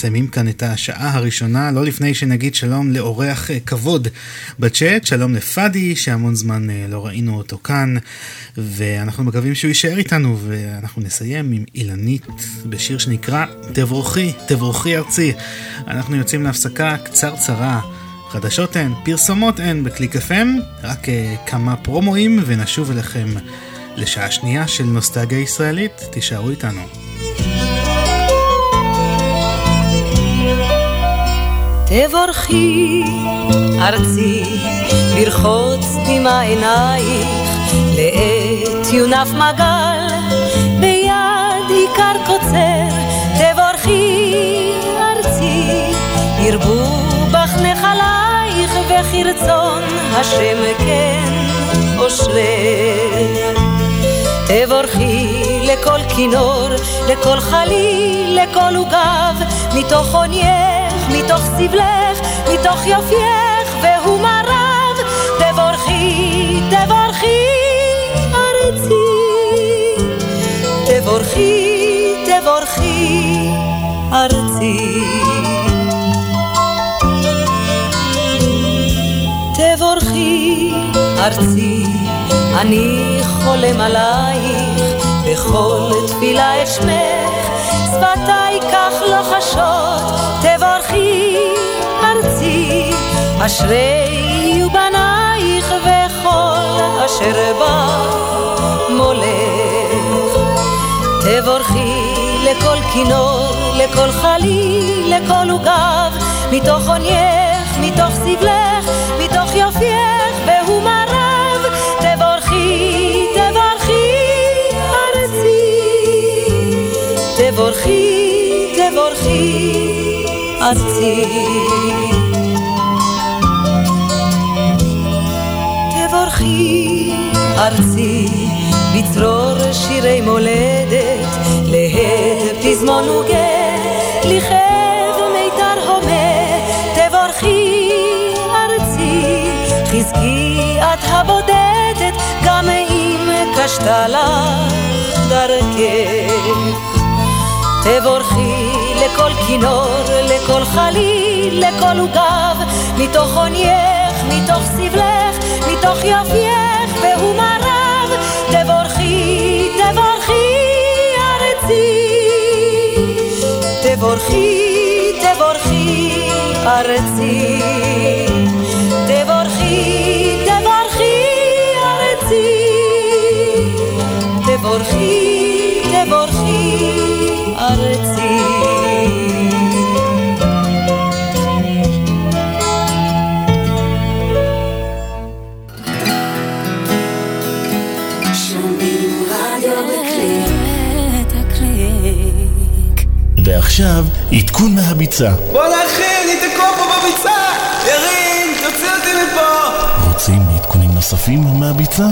מסיימים כאן את השעה הראשונה, לא לפני שנגיד שלום לאורח אה, כבוד בצ'אט, שלום לפאדי, שהמון זמן אה, לא ראינו אותו כאן, ואנחנו מקווים שהוא יישאר איתנו, ואנחנו נסיים עם אילנית בשיר שנקרא תברוכי, תברוכי ארצי. אנחנו יוצאים להפסקה קצרצרה. חדשות אין, פרסומות אין בקליק FM, רק uh, כמה פרומואים ונשוב אליכם לשעה שנייה של נוסטגיה ישראלית, תישארו איתנו. תבורכי ארצי, לרחוץ דמעה עינייך, לעת יונף מגל, ביד עיקר קוצר, תבורכי ארצי, ירבו בך נחלייך וכרצון השם כן אושרך. תבורכי לכל כינור, לכל חליל, לכל עוגב, מתוך עונייך, מתוך סבלך, מתוך יופייך והוא מרב. תבורכי, תבורכי, ארצי. תבורכי, תבורכי, ארצי. תבורכי, ארצי, אני חולם עלייך, בכל תפילה את שפתיי כך לוחשות, תבורכי, ארצי, אשרי יהיו בנייך וכל אשר בא מולך. תבורכי לכל כינור, לכל חליל, לכל עוגב, מתוך עונייך, מתוך סבלך, מתוך יופייך, ארצי. תבורכי, ארצי, בצרור שירי מולדת, להד פזמון וגט, לכאב מיתר הומה, תבורכי, ארצי, חזקי את הבודדת, גם אם קשתה לך דרכך. תבורכי לכל כינור, לכל חליל, לכל עוגב, מתוך עונייך, מתוך סבלך, מתוך יופייך, והוא מרב. תבורכי, תבורכי, ארצי. תבורכי, תבורכי, ארצי. תבורכי, תבורכי, ארצי. תבורכי, תבורכי, ארצי. ועכשיו, עדכון מהביצה. בואנה אחי, אני תקוע פה בביצה! ירין, תוציא אותי מפה! רוצים עדכונים נוספים מהביצה?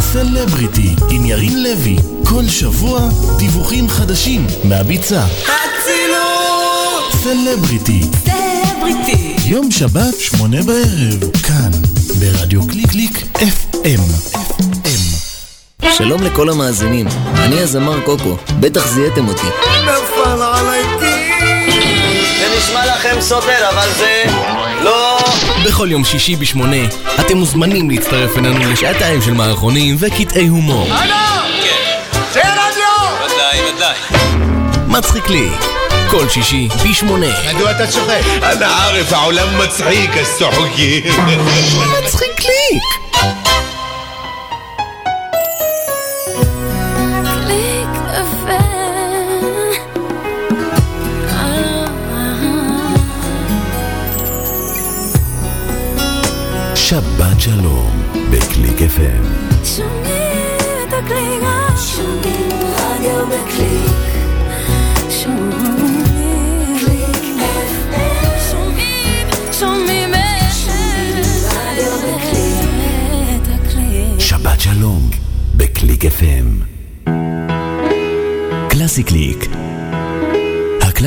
סלבריטי עם ירין לוי, כל שבוע דיווחים חדשים מהביצה. אצילות! סלבריטי, סלבריטי! יום שבת, שמונה בערב, כאן, ברדיו קליק קליק FM. שלום לכל המאזינים, אני הזמר קוקו, בטח זיהיתם אותי. נפל עליי זה נשמע לכם סותר, אבל זה לא... בכל יום שישי בשמונה, אתם מוזמנים להצטרף אלינו לשעתיים של מערכונים וקטעי הומור. הלו! כן. רדיו! ודאי, ודאי. מצחיק לי. כל שישי, פי שמונה. מדוע אתה צוחק? אנא ערף, העולם מצחיק, אז צוחקים. מצחיק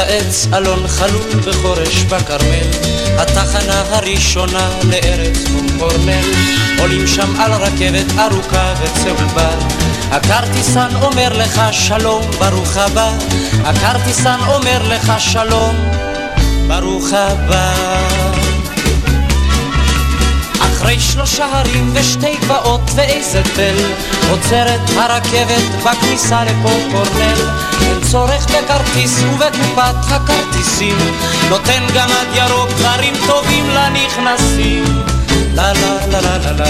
עץ אלון חלול בחורש בכרמל, התחנה הראשונה לארץ קורנל, עולים שם על רכבת ארוכה וצהובה, הכרטיסן אומר לך שלום, ברוך הבא, הכרטיסן אומר לך שלום, ברוך הבא. אחרי שלושה הרים ושתי גבעות ואיזה תל, עוצרת הרכבת בכניסה לפה קורנל. אין צורך בכרטיס ובקופת הכרטיסים, נותן גמד ירוק דברים טובים לנכנסים. לה לה לה לה לה לה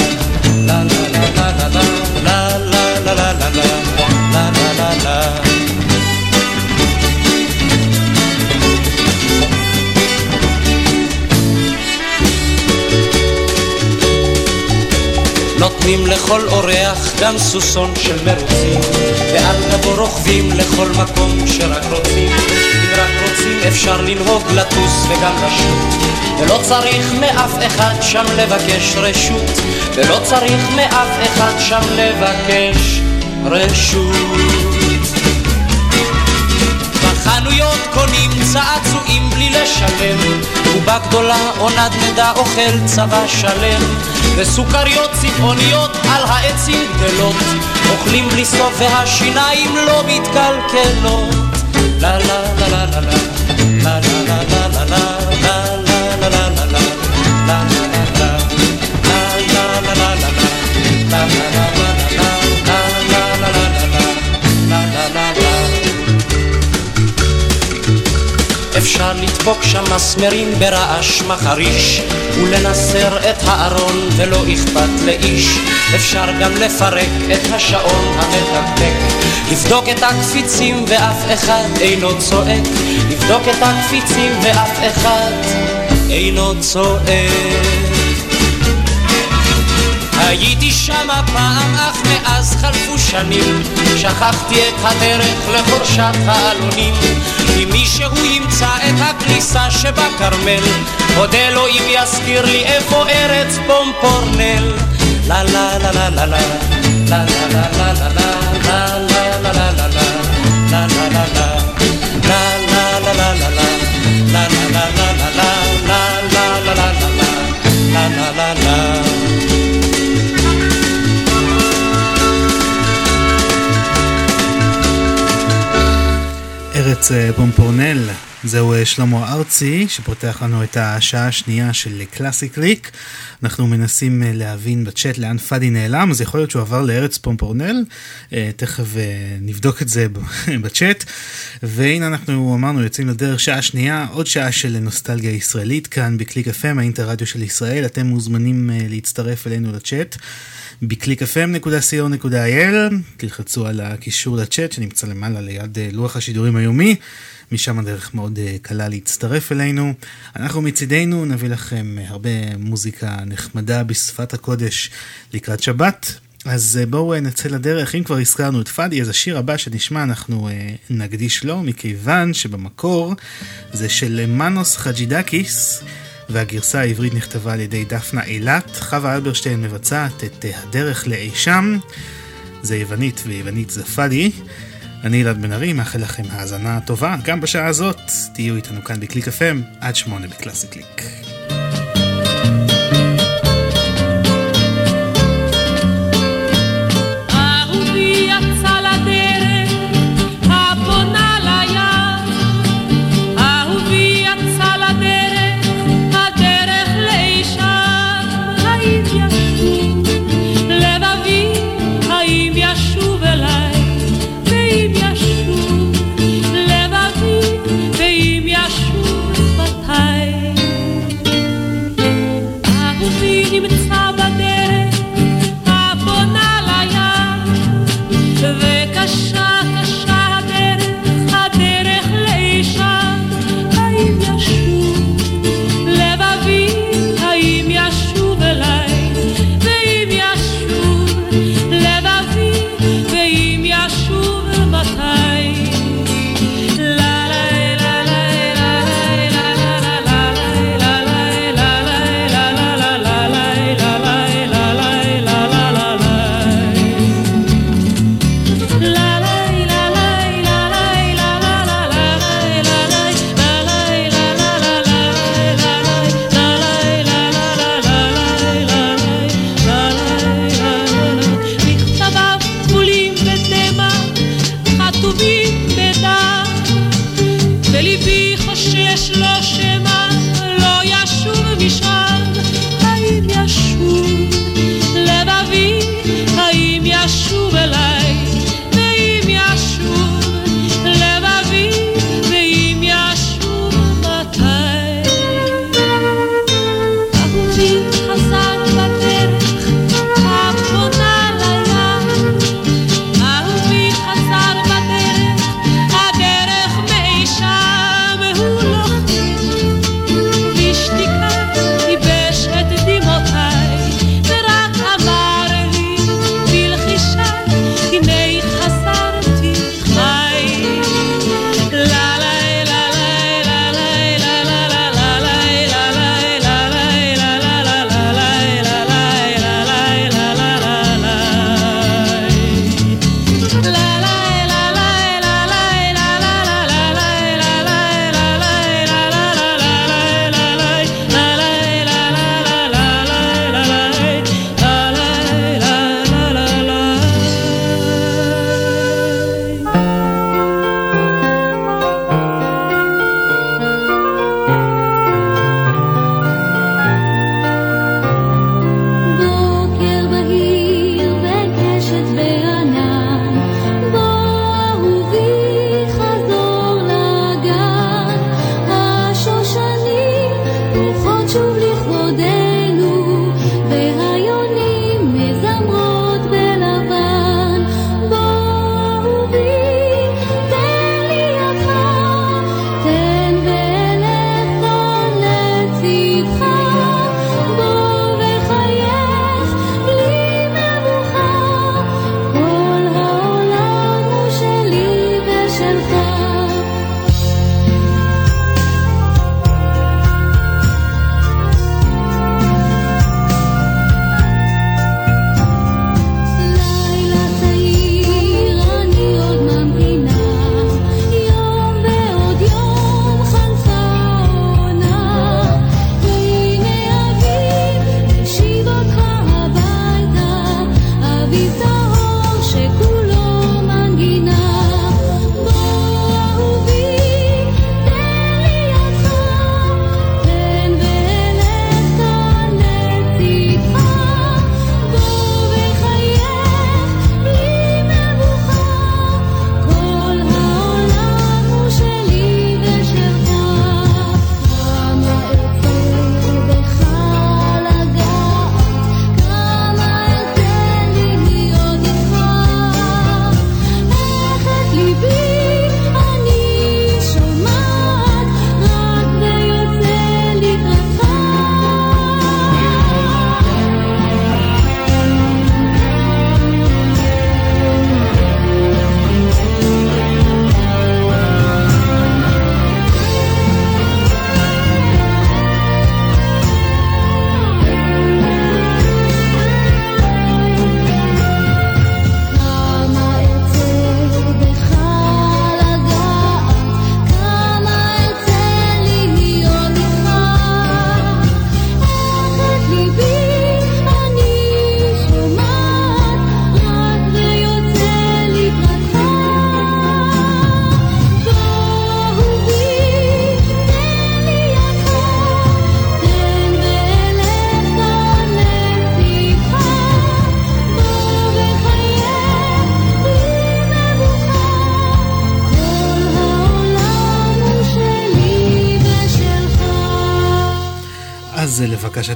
לה לה לה לה לה לה לה לה לה לה לה לה לה נותנים לכל אורח גם סוסון של מרוצים, ועל גבו רוכבים לכל מקום שרק רוצים. אם רק רוצים אפשר לנהוג, לטוס וגם לשוט, ולא צריך מאף אחד שם לבקש רשות, ולא צריך מאף אחד שם לבקש רשות. בחנויות קונים צעצועים בלי לשלם, קובה גדולה או נדנדה אוכל צבא שלם. וסוכריות צבעוניות על העצים גדלות. אוכלים בלי סוף והשיניים לא מתקלקלות. לה לה לה לה לה לה. אפשר לדבוק שם מסמרים ברעש מחריש ולנסר את הארון ולא אכפת לאיש. אפשר גם לפרק את השעון המתקתק לבדוק את הקפיצים ואף אחד אינו צועק. לבדוק את הקפיצים ואף אחד אינו צועק הייתי שמה פעם, אך מאז חלפו שנים, שכחתי את הדרך לחורשת העלונים. אם מישהו ימצא את הכניסה שבכרמל, אודה לו אם יזכיר לי איפה ארץ פומפורנל. לה לה לה לה לה לה לה לה לה לה לה לה לה לה לה לה לה לה לה ארץ פומפורנל, זהו שלמה ארצי שפותח לנו את השעה השנייה של קלאסי קליק. אנחנו מנסים להבין בצ'אט לאן פאדי נעלם, אז יכול להיות שהוא עבר לארץ פומפורנל, תכף נבדוק את זה בצ'אט. והנה אנחנו אמרנו יוצאים לדרך שעה שנייה, עוד שעה של נוסטלגיה ישראלית כאן בקליק FM, האינטרדיו של ישראל, אתם מוזמנים להצטרף אלינו לצ'אט. ב-clickfm.co.il, תלחצו על הקישור לצ'אט שנמצא למעלה ליד לוח השידורים היומי, משם הדרך מאוד קלה להצטרף אלינו. אנחנו מצידנו נביא לכם הרבה מוזיקה נחמדה בשפת הקודש לקראת שבת. אז בואו נצא לדרך, אם כבר הזכרנו את פאדי, אז השיר הבא שנשמע אנחנו נקדיש לו, מכיוון שבמקור זה של מנוס חג'ידקיס. והגרסה העברית נכתבה על ידי דפנה אילת. חווה אלברשטיין מבצעת את הדרך לאי שם. זה יוונית ויוונית זה פאדי. אני אלעד בן ארי, מאחל לכם האזנה טובה. גם בשעה הזאת תהיו איתנו כאן בקליק FM עד שמונה בקלאסי קליק.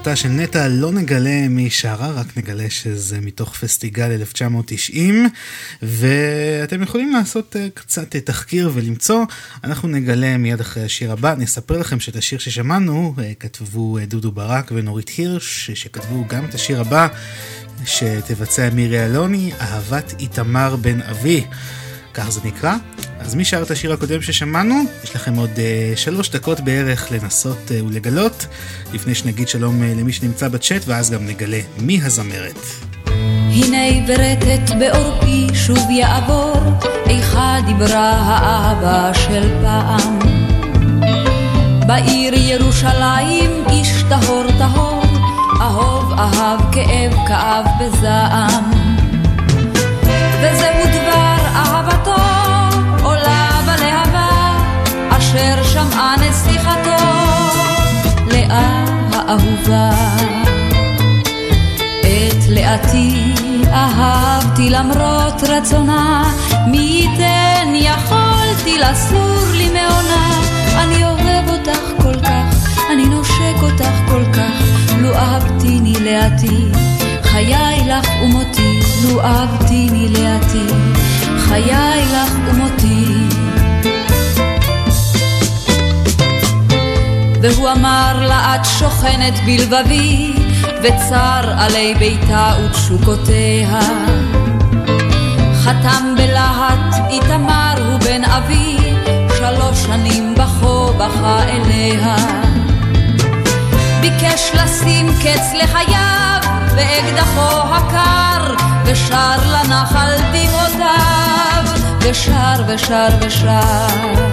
לבקשתה של נטע לא נגלה מי שרה, רק נגלה שזה מתוך פסטיגל 1990 ואתם יכולים לעשות אה, קצת אה, תחקיר ולמצוא, אנחנו נגלה מיד אחרי השיר הבא, נספר לכם שאת השיר ששמענו אה, כתבו דודו ברק ונורית הירש שכתבו גם את השיר הבא שתבצע מירי אלוני, אהבת איתמר בן אבי. כך זה נקרא. אז מי שר את השיר הקודם ששמענו? יש לכם עוד uh, שלוש דקות בערך לנסות uh, ולגלות, לפני שנגיד שלום uh, למי שנמצא בצ'אט, ואז גם נגלה מי הזמרת. הנה עברתת בעורפי שוב יעבור, איכה דיברה האבא של פעם. בעיר ירושלים איש טהור טהור, אהוב אהב כאב כאב בזעם. וזהו אשר שמעה נסיכתו, לאה האהובה. את לאתי אהבתי למרות רצונה, מי ייתן יכולתי לסור לי מעונה, אני אוהב אותך כל כך, אני נושק אותך כל כך, לו אהבתיני לאתי. חיי לך ומותי, לו אהבתיני לאתי, חיי לך ומותי. והוא אמר לה את שוכנת בלבבי, וצר עלי ביתה ותשוקותיה. חתם בלהט איתמר הוא בן אבי, שלוש שנים בכו בכה אליה. ביקש לשים קץ לחייו, באקדחו הקר, ושר לנחל דמעותיו, ושר ושר ושר.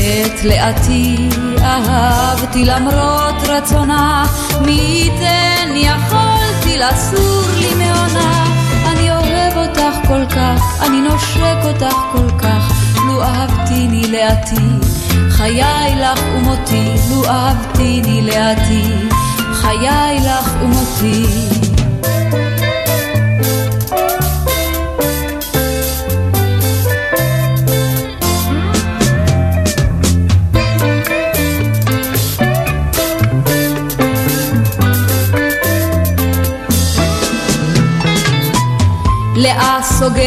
את לאתי אהבתי למרות רצונה, מי ייתן יכולתי לסור לי מעונה. אני אוהב אותך כל כך, אני נושק אותך כל כך, לו אהבתיני לאתי. חיי לך ומותי, לו אהבתיני לאתי. חיי לך ומותי.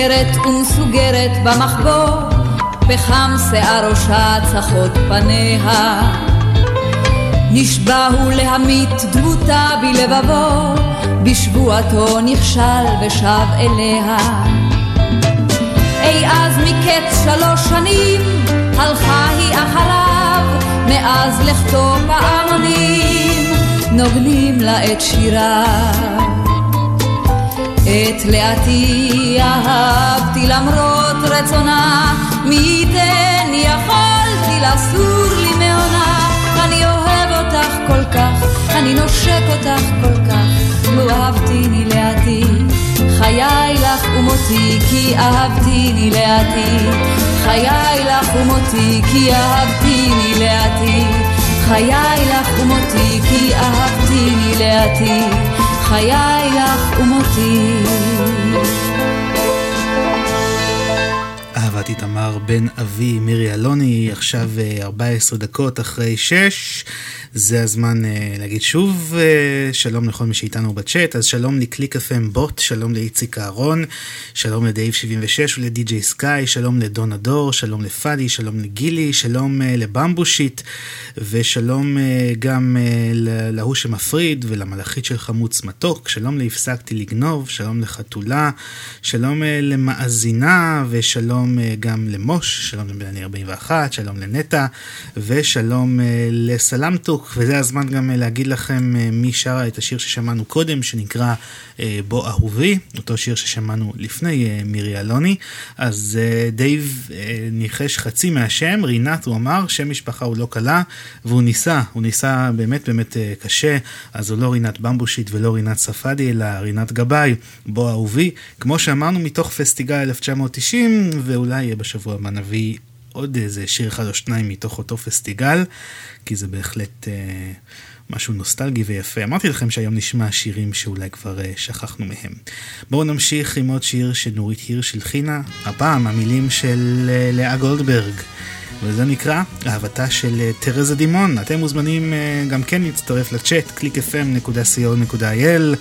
סוגרת ומסוגרת במחבור, פחם שיער ראשה צחות פניה. נשבע הוא להמית דמותה בלבבו, בשבועתו נכשל ושב אליה. אי אז מקץ שלוש שנים, הלכה היא אחריו, מאז לכתו פעמונים, נוגנים לה את שיריו. את לאתי אהבתי למרות רצונה, מי ייתן יכולתי לסור לי מעונה. אני אוהב אותך כל כך, אני נושק אותך כל כך, לו אהבתיני לאתי. חיי לך ומותי כי אהבתיני לאתי. חיי לך ומותי כי אהבתיני לאתי. חיי לך ומותי כי אהבתיני לאתי. חיי לך ומותי. אהבת איתמר בן אבי, מירי אלוני, עכשיו 14 דקות אחרי 6. זה הזמן uh, להגיד שוב uh, שלום לכל מי שאיתנו בצ'אט, אז שלום לקליק FM בוט, שלום לאיציק אהרון, שלום לדייב 76 ולדי.ג'יי סקאי, שלום לדונה דור, שלום לפאדי, שלום לגילי, שלום uh, לבמבושיט, ושלום uh, גם uh, להוא שמפריד ולמלאכית של חמוץ מתוק, שלום להפסקתי לגנוב, שלום לחתולה, שלום uh, למאזינה, ושלום uh, גם למוש, שלום לבני 41, שלום לנטע, ושלום uh, לסלמטוק. בדיוק, וזה הזמן גם אה, להגיד לכם אה, מי שרה את השיר ששמענו קודם, שנקרא אה, בוא אהובי, אותו שיר ששמענו לפני מירי אלוני. אז דייב ניחש חצי מהשם, רינת הוא אמר, שם משפחה הוא לא קלה, והוא ניסה, הוא ניסה באמת באמת קשה, אז הוא לא רינת במבושיט ולא רינת ספדי, אלא רינת גבאי, בוא אהובי. כמו שאמרנו, מתוך פסטיגל 1990, ואולי בשבוע הבא נביא עוד איזה שיר אחד או שניים מתוך אותו פסטיגל, כי זה בהחלט אה, משהו נוסטלגי ויפה. אמרתי לכם שהיום נשמע שירים שאולי כבר אה, שכחנו מהם. בואו נמשיך עם עוד שיר שנורית הירש הלחינה, הפעם המילים של אה, לאה גולדברג. וזה נקרא אהבתה של אה, תרזה דימון. אתם מוזמנים אה, גם כן להצטרף לצ'אט www.clickfm.co.il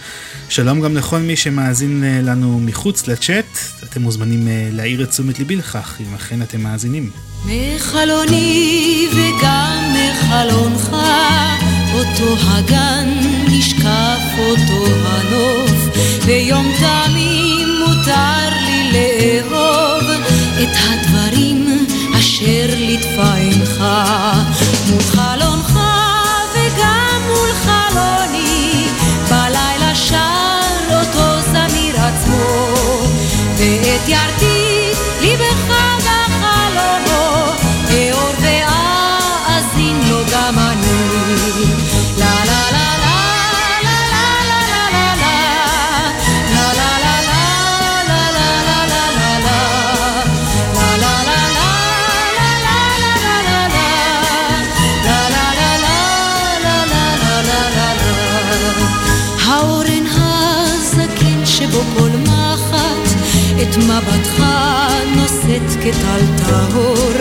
שלום גם לכל מי שמאזין אה, לנו מחוץ לצ'אט, אתם מוזמנים להעיר את תשומת ליבי לכך, אם אכן אתם מאזינים. מחלוני וגם מחלונך, אותו הגן נשקף אותו הנוף, ויום תמים מותר לי לאהוב את הדברים אשר ליטפה עינך מול חלונך וגם מול חלוני. בלילה שר אותו זמיר עצמו ואת ירתי את מבטך נושאת כטל טהור,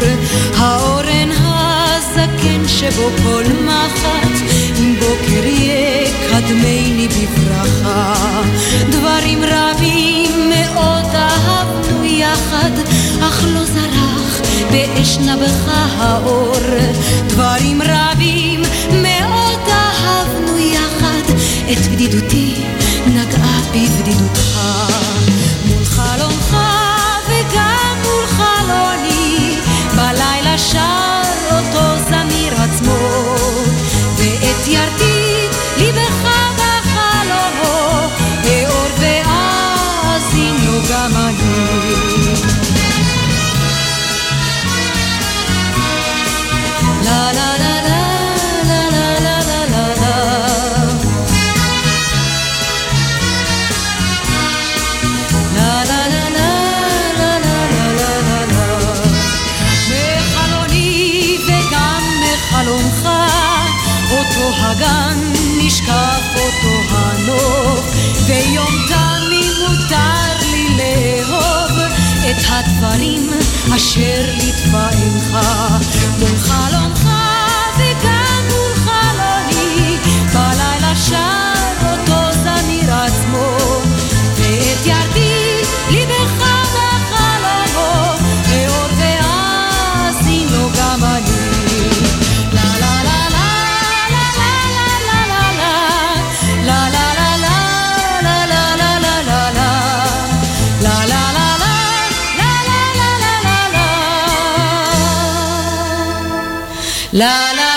האורן הזקן שבו כל מחט, אם בוקר יקדמני בברכה. דברים רבים מאוד אהבנו יחד, אך לא זרח באש נבך האור. דברים רבים מאוד אהבנו יחד, את בדידותי נגעה בבדידותך. shine. share. لا لا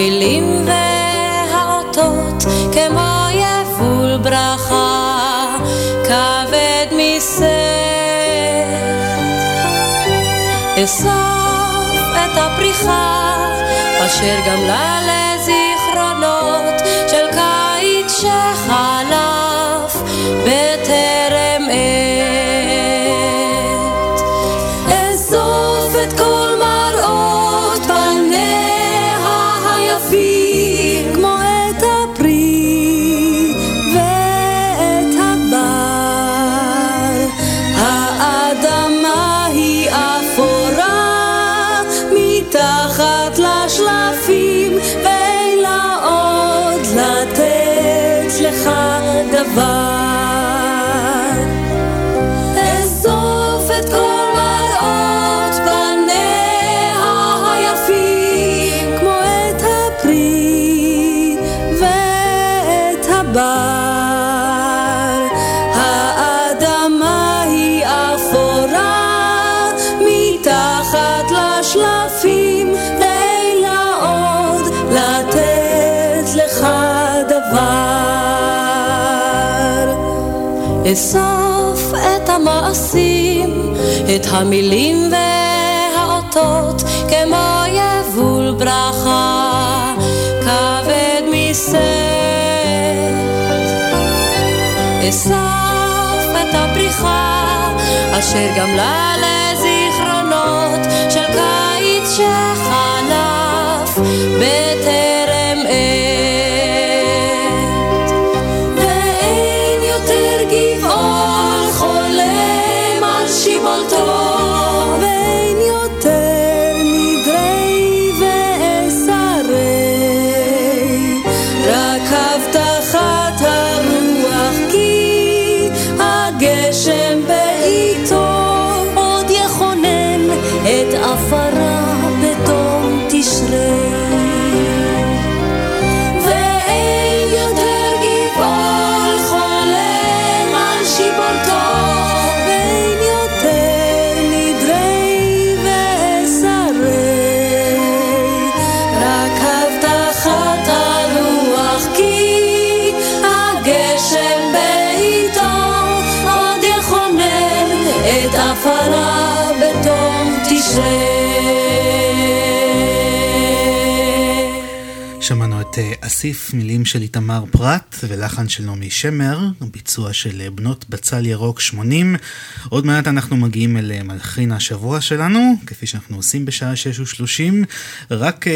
המילים והאותות, כמו יבול ברכה, כבד משאת. אסוף את הפריחה, אשר גמלה לזיכרונות של קיץ שחלף בטרם המילים והאותות, כמו יבול ברכה, כבד מסר. אסף את הפריחה, אשר גמלה לזיכרונות של קיץ שחלף בטרם אסיף, מילים של איתמר פרת ולחן של נעמי שמר, ביצוע של אה, בנות בצל ירוק 80. עוד מעט אנחנו מגיעים אל אה, מלחין השבוע שלנו, כפי שאנחנו עושים בשעה 6:30. רק אה,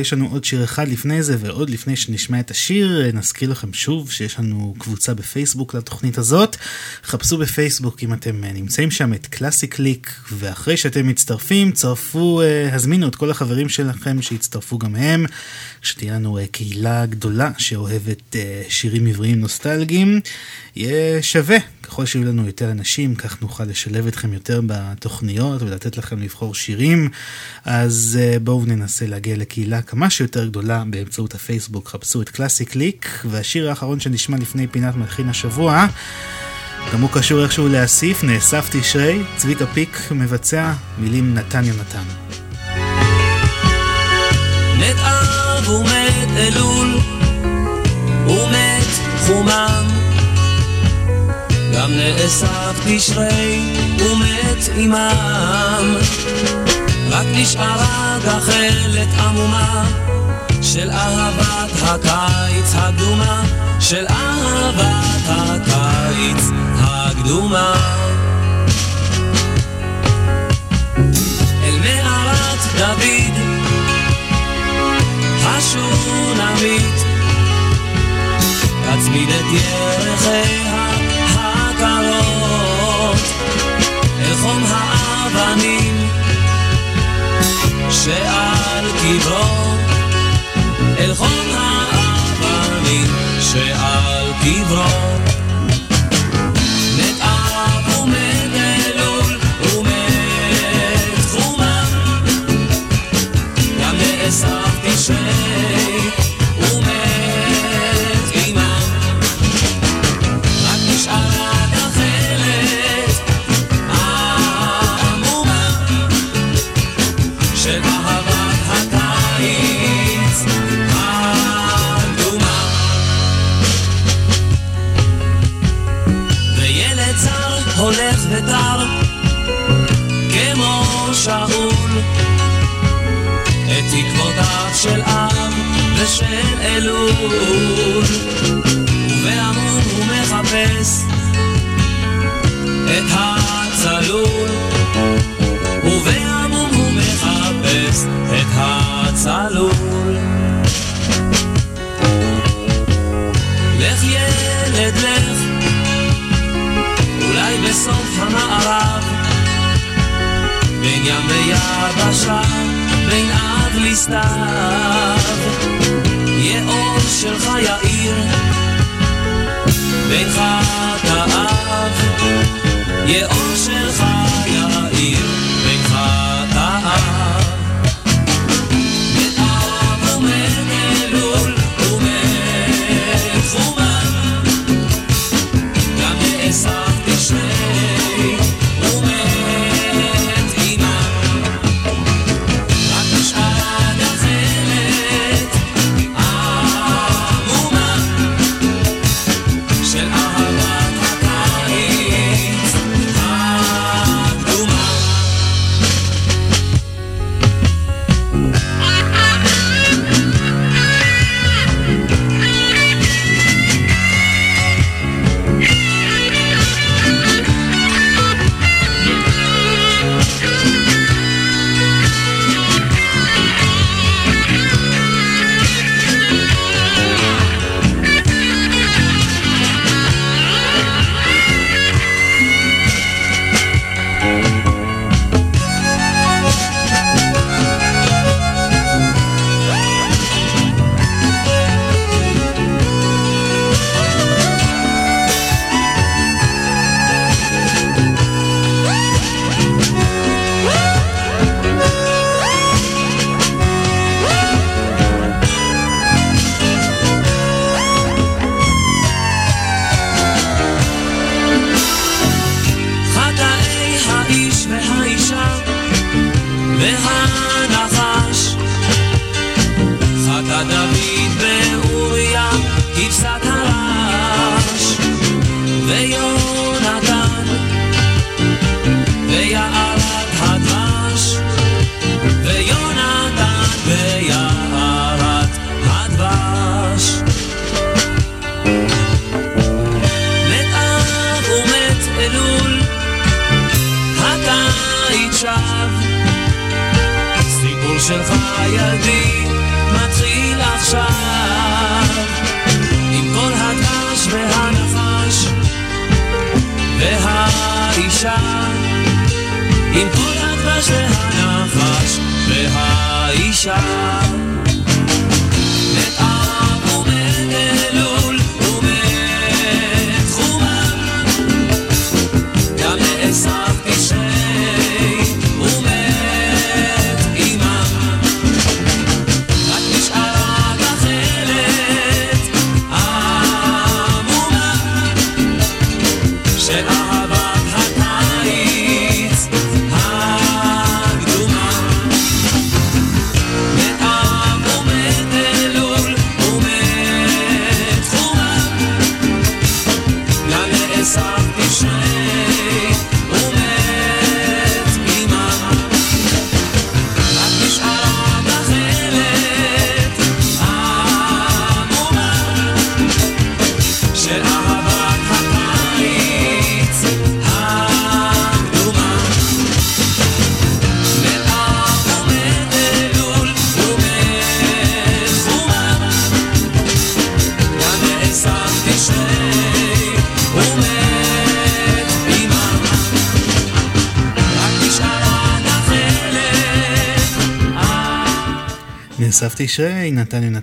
יש לנו עוד שיר אחד לפני זה, ועוד לפני שנשמע את השיר, אה, נזכיר לכם שוב שיש לנו קבוצה בפייסבוק לתוכנית הזאת. חפשו בפייסבוק אם אתם נמצאים שם את קלאסי קליק, ואחרי שאתם מצטרפים, צרפו, אה, הזמינו את כל החברים שלכם שיצטרפו גם הם. שתהיה לנו אה, קהילה גדולה שאוהבת אה, שירים עבריים נוסטלגיים. יהיה שווה, ככל שיהיו לנו יותר אנשים, כך נוכל לשלב אתכם יותר בתוכניות ולתת לכם לבחור שירים. אז אה, בואו ננסה להגיע לקהילה כמה שיותר גדולה באמצעות הפייסבוק. חפשו את קלאסי קליק, והשיר האחרון שנשמע לפני פינת מלחין השבוע. גם הוא קשור איכשהו לאסיף, נאסף תשרי, צביקה פיק מבצע, מילים נתן יונתן. מת אב ומת אלול ומת חומם גם נאסף תשרי ומת עמם. רק נשארה גחלת עמומה של אהבת הקיץ הקדומה של אהבת הקיץ הקדומה. אל מערת דוד השונמית תצמיד את ירחיה חום האבנים שעל קברו. אל חום האבנים שעל קברו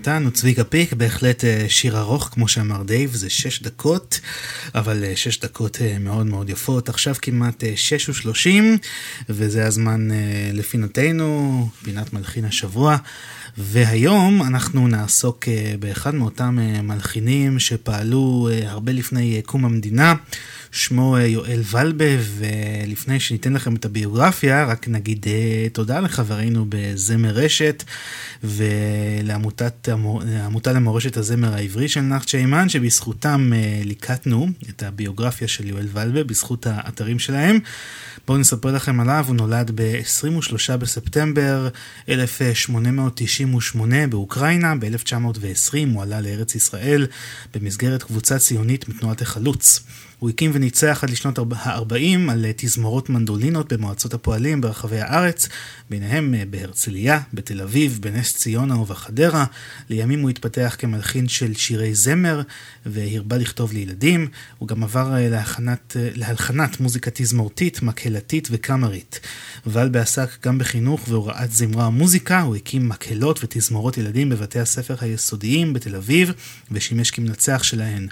נתן יונתן וצביקה פיק, בהחלט אה, שיר ארוך, כמו שאמר דייב, זה שש דקות, אבל אה, שש דקות אה, מאוד מאוד יפות. עכשיו כמעט שש ושלושים, וזה הזמן לפינתנו, פינת מלחין השבוע. והיום אנחנו נעסוק באחד מאותם מלחינים שפעלו הרבה לפני קום המדינה. שמו יואל ולבה, ולפני שניתן לכם את הביוגרפיה, רק נגיד תודה לחברינו בזמר רשת ולעמותה למורשת הזמר העברי של נחת שיימן, שבזכותם אה, ליקטנו את הביוגרפיה של יואל ולבה, בזכות האתרים שלהם. בואו נספר לכם עליו, הוא נולד ב-23 בספטמבר 1898 באוקראינה, ב-1920 הוא עלה לארץ ישראל במסגרת קבוצה ציונית מתנועת החלוץ. הוא הקים וניצח עד לשנות ה-40 על תזמורות מנדולינות במועצות הפועלים ברחבי הארץ, ביניהם אה, בהרצליה, בתל אביב, בנס ציונה ובחדרה. לימים הוא התפתח כמלחין של שירי זמר והרבה לכתוב לילדים. הוא גם עבר אה, להכנת, אה, להלחנת מוזיקה תזמורתית, מקהלתית וקאמרית. ולבה עסק גם בחינוך והוראת זמרה ומוזיקה, הוא הקים מקהלות ותזמורות ילדים בבתי הספר היסודיים בתל אביב ושימש כמנצח שלהן.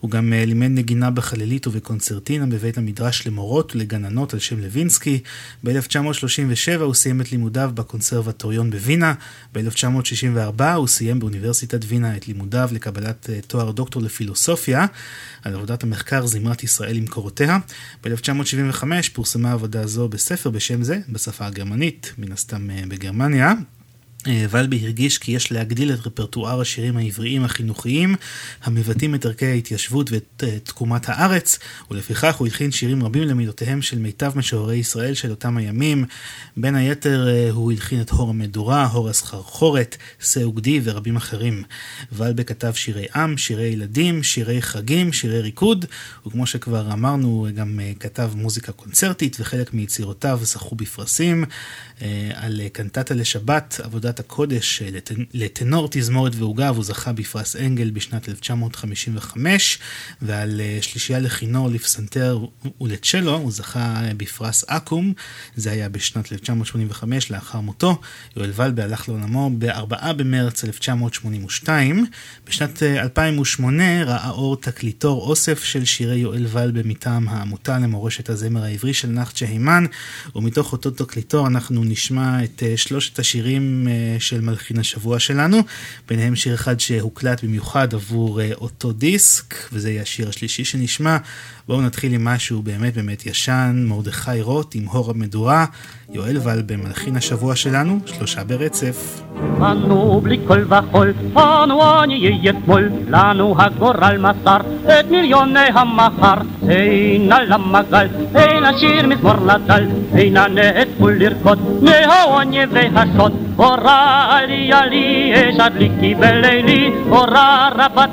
הוא גם אה, לימד נגינה בחלילית ובקונצרטינה בבית המדרש למורות ולגננות על שם לוינסקי. ב-1937 הוא סיים את לימודיו בקונסרבטוריון בווינה. ב-1964 הוא סיים באוניברסיטת וינה את לימודיו לקבלת אה, תואר דוקטור לפילוסופיה על עבודת המחקר זמרת ישראל עם קורותיה. ב-1975 פורסמה עבודה זו בספר בשם זה, בשפה הגרמנית, מן הסתם אה, בגרמניה. אה, ולבי הרגיש כי יש להגדיל את רפרטואר השירים העבריים החינוכיים המבטאים את ערכי ההתיישבות ואת אה, תקומת הארץ ולפיכך הוא הכין שירים רבים למידותיהם של מיטב משוררי ישראל של אותם הימים בין היתר אה, הוא הלחין את הור המדורה, הור הסחרחורת, שא וגדי ורבים אחרים. ולבי כתב שירי עם, שירי ילדים, שירי חגים, שירי ריקוד וכמו שכבר אמרנו גם כתב מוזיקה קונצרטית וחלק מיצירותיו זכו בפרסים על קנטטה לשבת, עבודת הקודש אה, לטנור, תזמורת ועוגה, והוא זכה בפרס אנגל בשנת 1955, ועל אה, שלישייה לכינור, לפסנתר ולצ'לו, הוא זכה אה, בפרס אקו"ם, זה היה בשנת 1985 לאחר מותו. יואל ולבה הלך לעולמו ב-4 במרץ 1982. בשנת 2008 ראה אור תקליטור אוסף של שירי יואל ולבה מטעם העמותה למורשת הזמר העברי של נחצ'ה הימן, ומתוך אותו תקליטור אנחנו נשמע את שלושת השירים של מלחין השבוע שלנו, ביניהם שיר אחד שהוקלט במיוחד עבור אה, אותו דיסק, וזה יהיה השיר השלישי שנשמע. בואו נתחיל עם משהו באמת באמת ישן, מרדכי רוט עם הור המדורה, יואל ולבה, מלחין השבוע שלנו, שלושה ברצף. הורה עלי עלי, אש הדליקי בלילי, הורה רבת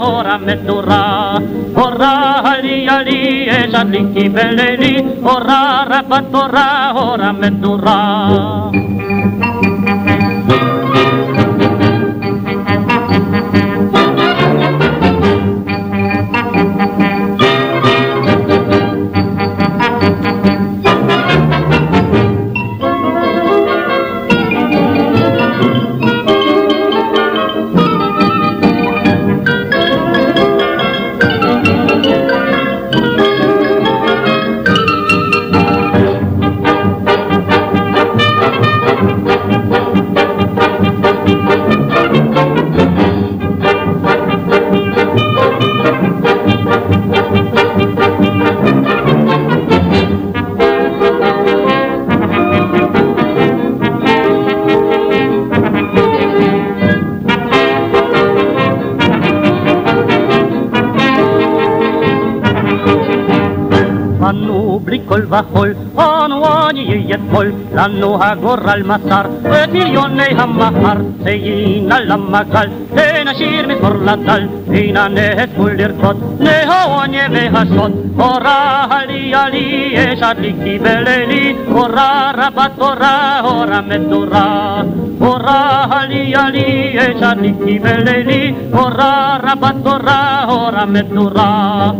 הורה מדורה. הורה עלי עלי, אש הדליקי בלילי, הורה רבת תורה, הורה מדורה. וכול, אנו עניי אתמול, לנו הגורל מסר, את מיליוני המחר, נא למגל, ונשיר מזמור לדל, וננהס מול לרקוד, נהעוניה והסוד, הורה עלי עלי, אש הדליקי בלילי, הורה רבת תורה, הורה מדורה. הורה עלי עלי, אש הדליקי בלילי, הורה רבת תורה, הורה מדורה.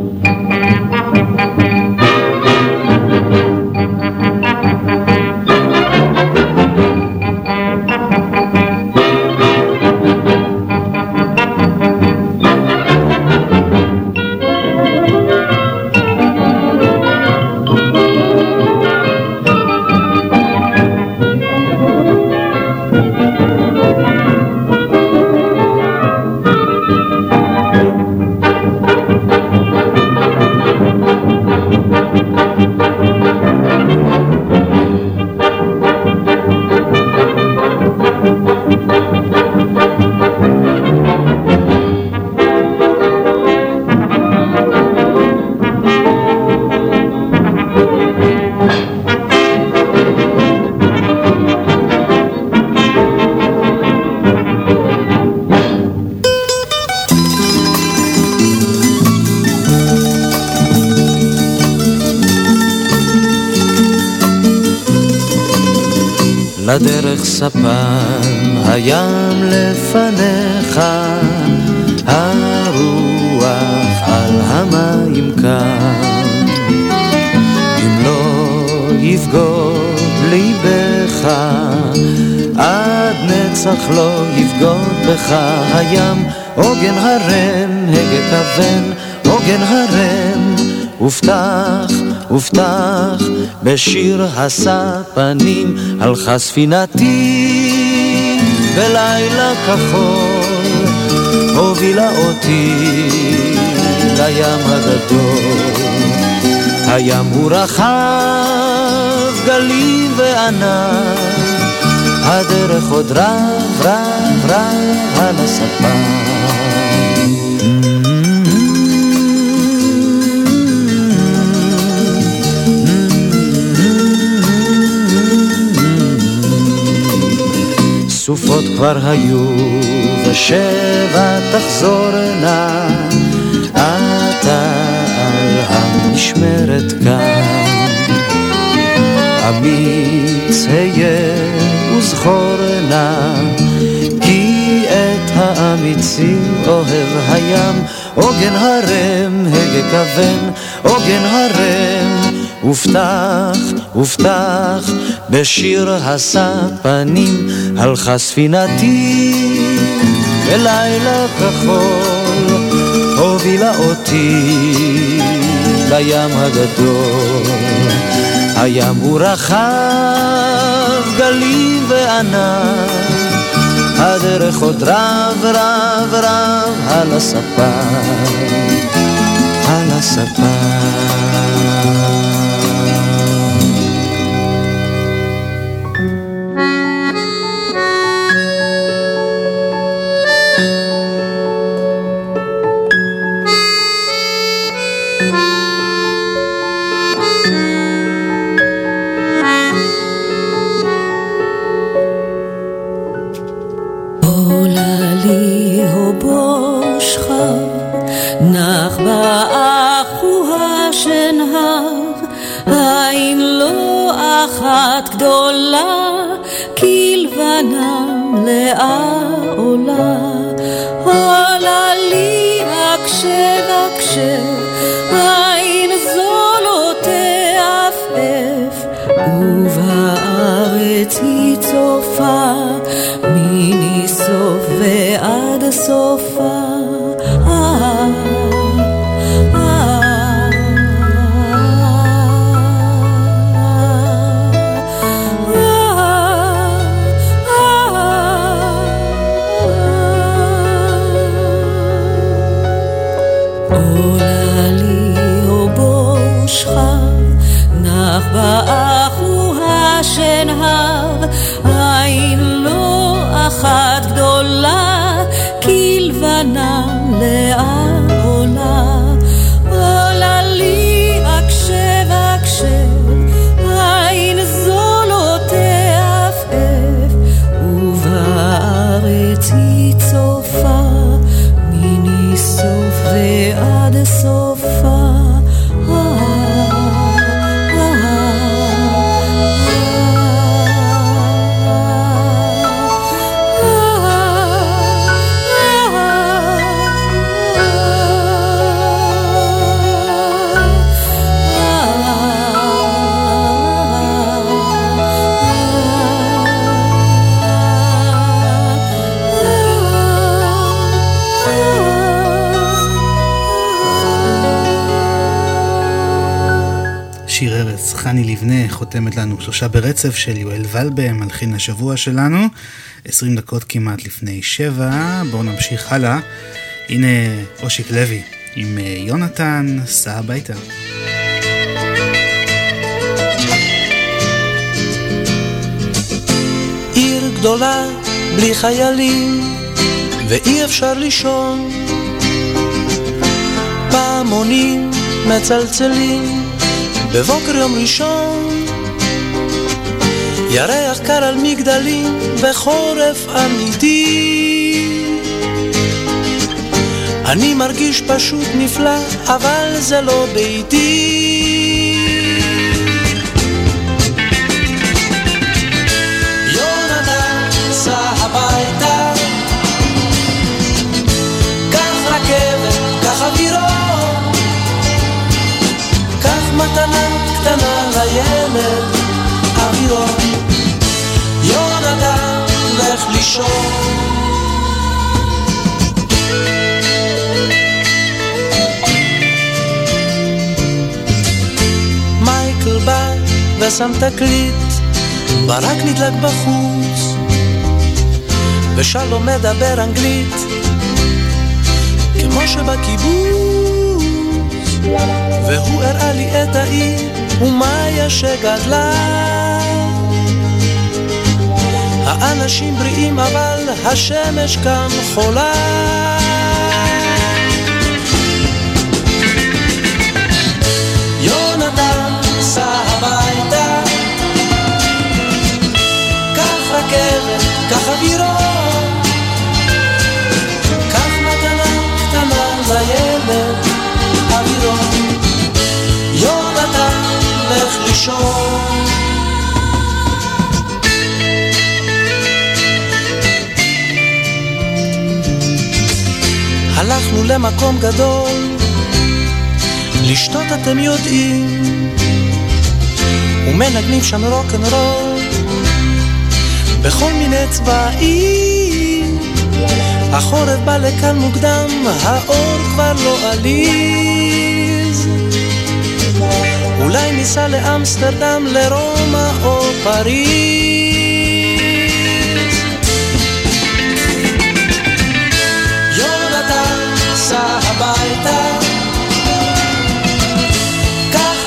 ופתח ופתח בשיר הספנים הלכה ספינתי בלילה כחול הובילה אותי לים הגדול. הים הוא רחב גלים וענן הדרך עוד רב רב רב על הספן סופות כבר היו, ושבע תחזורנה, אתה על המשמרת כאן. אמיץ היה וזכור נא, כי את האמיצים אוהב הים, עוגן הרם, הגה כוון, עוגן הרם, ופתח, ופתח, בשיר הספנים הלכה ספינתי בלילה כחול הובילה אותי לים הגדול. הים הוא רחב גלים וענן הדרך עוד רב רב רב על הספה על הספה חותמת לנו שלושה ברצף של יואל ולבה, מלחין השבוע שלנו. 20 דקות כמעט לפני שבע, בואו נמשיך הלאה. הנה אושיק לוי עם אה, יונתן, סע הביתה. עיר גדולה בלי חיילים ואי אפשר לישון פעמונים מצלצלים בבוקר יום ראשון ירח קר על מגדלים בחורף אמיתי. אני מרגיש פשוט נפלא, אבל זה לא ביתי. יונתן, קח מתנה קטנה לילד, לך לישון. מייקל בא ושם תקליט, ברק נדלק בחוץ, ושלום מדבר אנגלית, כמו שבקיבוץ, והוא הראה לי את העיר, ומאיה שגדלה. האנשים בריאים אבל השמש כאן חולה למקום גדול, לשתות אתם יודעים, ומנגנים שם רוקנרול, בכל מיני צבעים. החורף בא לכאן מוקדם, האור כבר לא עליז. אולי ניסע לאמסטרדם, לרומא או פריז.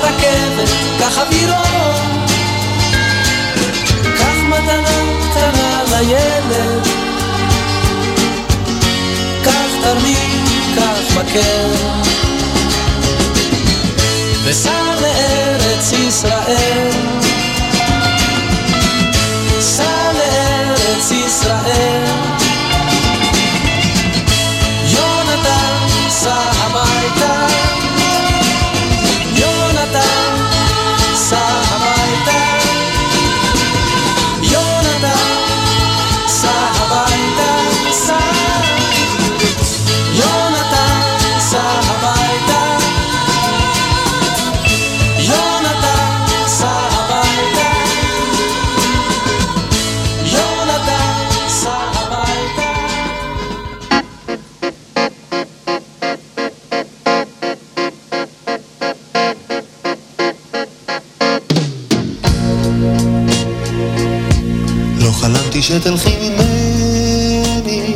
רכבת, קח אווירון, קח מתנה קטנה לילד. קח תרמיד, קח מקל, וסע לארץ ישראל. סע לארץ ישראל. שתלכי ממני.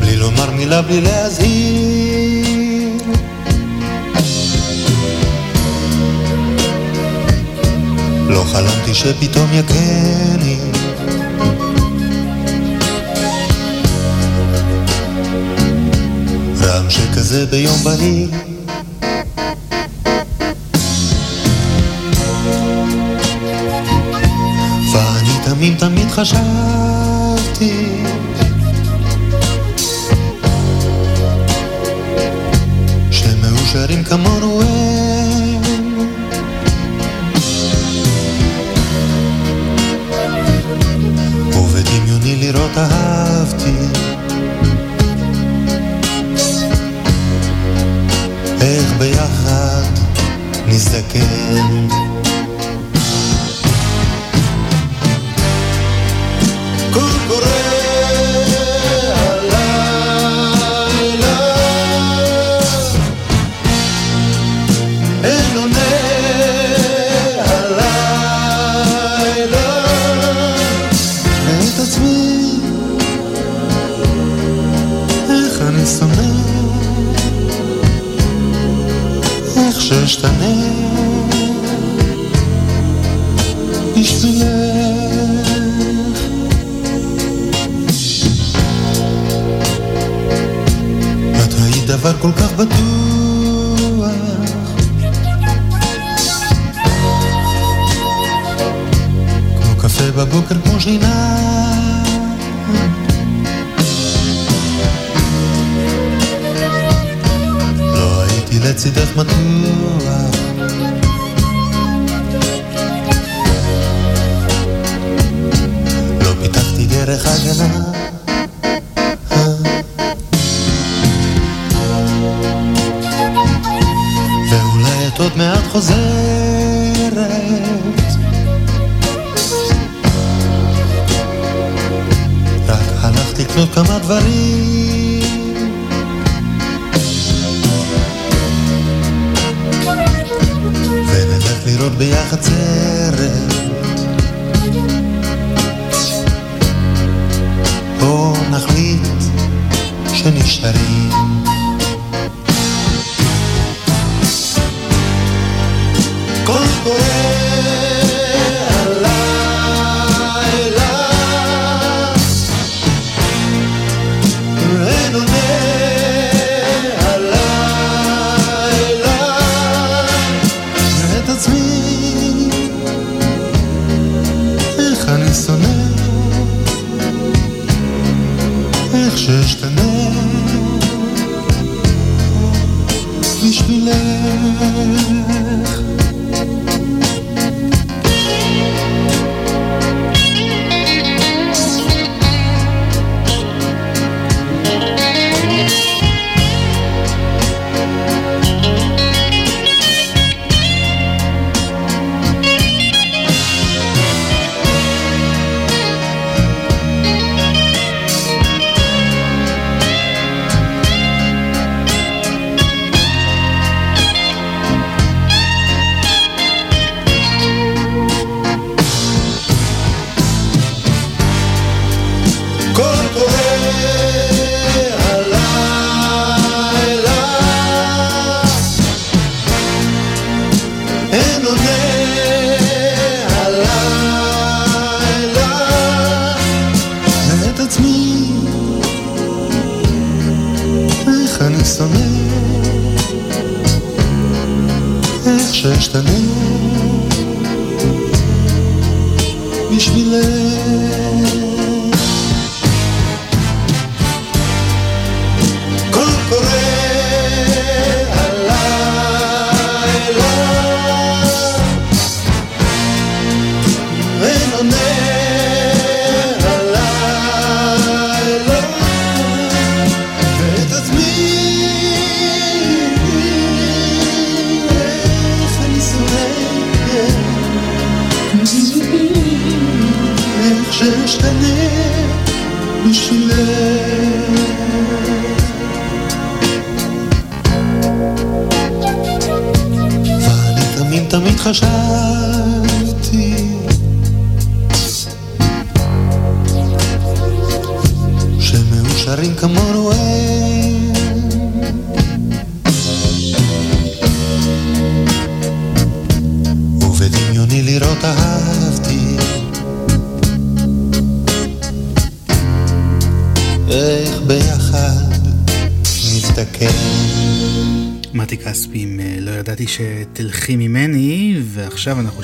בלי לומר מילה, בלי להזהיר. לא חלמתי שפתאום יכני רעם שכזה ביום בהיר. חשבתי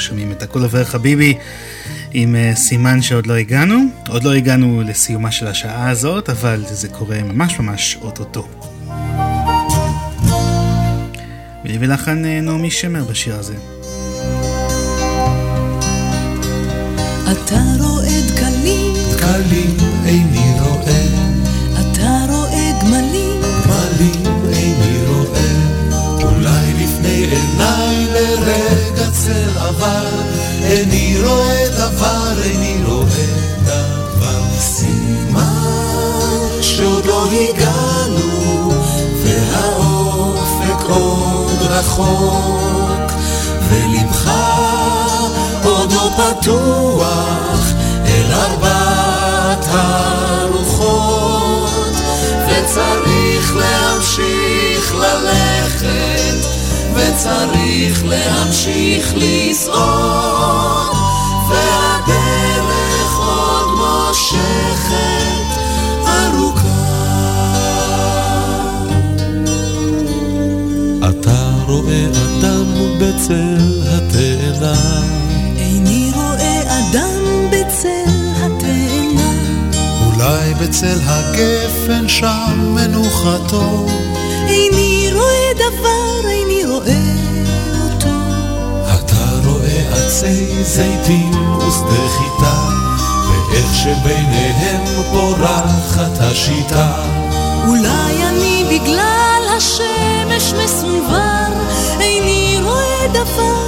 שומעים את הכל עובר חביבי עם אה, סימן שעוד לא הגענו. עוד לא הגענו לסיומה של השעה הזאת, אבל זה קורה ממש ממש אוטוטו. מילי ולחן אה, נעמי שמר בשיר הזה. אתה רואה דקלים, דקלים איני עבר, איני רואה דבר, איני רואה דבר, סימן שעוד לא הגענו, והאופק עוד רחוק, ולבך עוד לא פתוח אל ארבעת הרוחות וצריך להמשיך ללכת וצריך להמשיך לסעוד והדרך עוד מושכת ארוכה. אתה רואה אדם בצל התאנה. איני רואה אדם בצל התאנה. אולי בצל הגפן שם מנוחתו. איני עצי זיתים ושדה חיטה ואיך שביניהם פורחת השיטה. אולי אני בגלל השמש מסונבר, איני רואה דבר,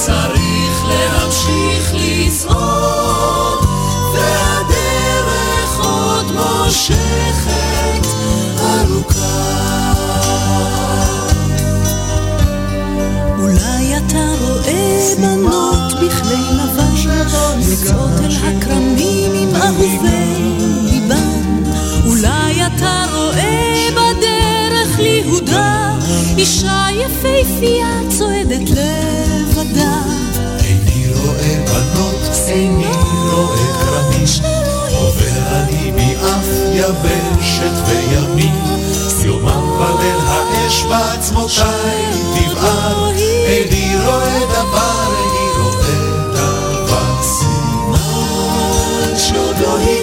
וצריך להמשיך לצעוד והדרך עוד מושכת אולי אתה רואה בנות בכלי לבן, יוצאות אל הכרמים עם אהובי ליבן. אולי אתה רואה בדרך ליהודה, אישה יפהפייה צועדת לבדה. איני אני מאף יבשת האש רואה דבר, איני רואה דבר, סימן שעוד לא הגענו,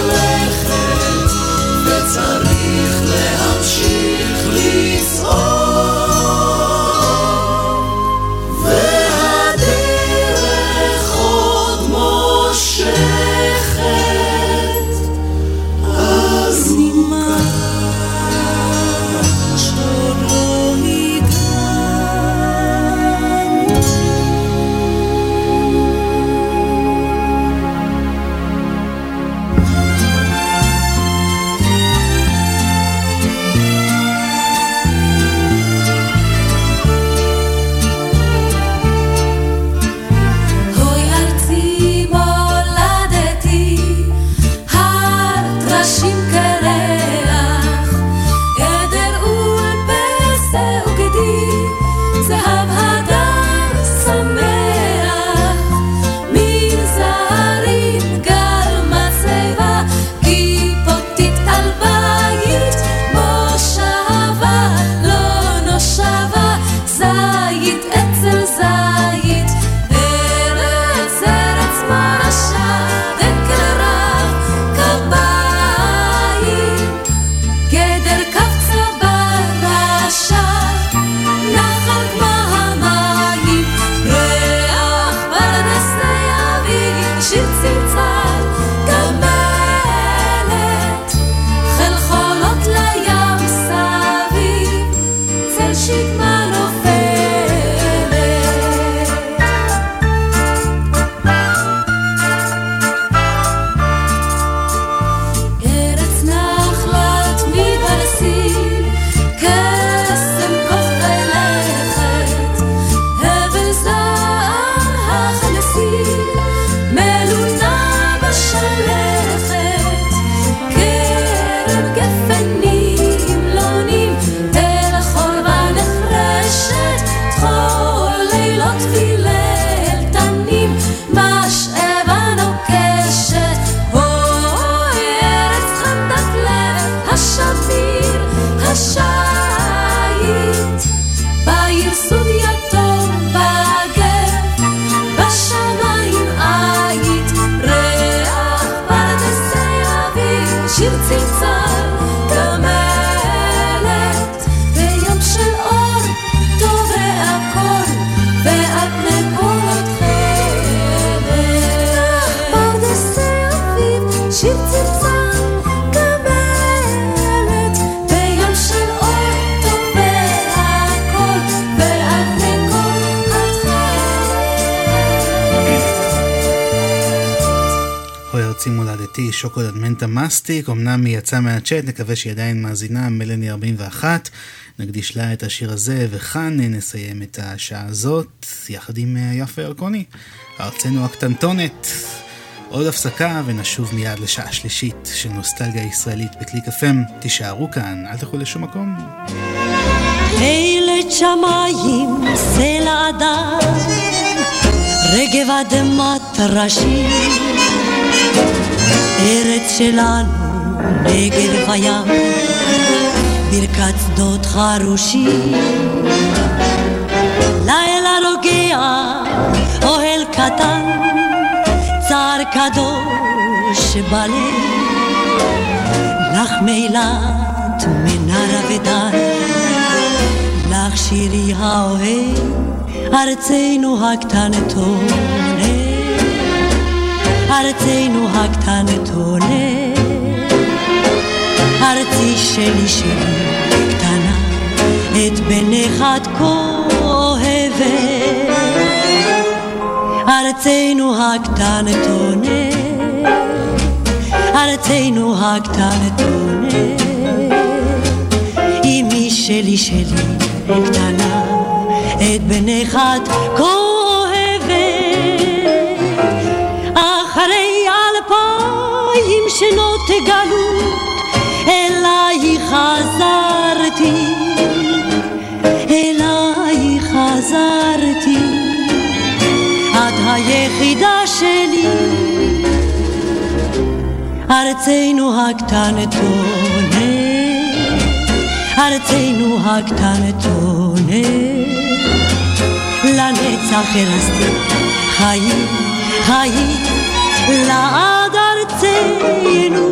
להמשיך ללכת, מסטיק, אמנם היא יצאה מהצ'אט, נקווה שהיא עדיין מאזינה, מלאני 41. נקדיש לה את השיר הזה, וכאן נסיים את השעה הזאת, יחד עם אה, יפה ירקוני, ארצנו הקטנטונת. עוד הפסקה ונשוב מיד לשעה שלישית של נוסטלגיה ישראלית בקליק FM. תישארו כאן, אל תלכו לשום מקום. רגב אדמת ראשי, ארץ שלנו, נגב הים, ברכת שדות חרושים. לילה רוגע, אוהל קטן, צער קדוש בלב, לך מילת מנרה ודן, לך שירי האוהב, ארצנו הקטנטונת, ארצנו הקטנטונת, ארצי שלי שלי קטנה, את בנך את כה אוהבת, ארצנו הקטנטונת, ארצנו הקטנטונת, אמי שלי שלי קטנה, את בנך את כה אוהבת, אחרי אלפיים שנות אלייך חזרתי, אלייך חזרתי, את היחידה שלי, ארצנו הקטנטונת, ארצנו הקטנטונת, לנצח הרסתי חיים, חיים, לעד. ארצנו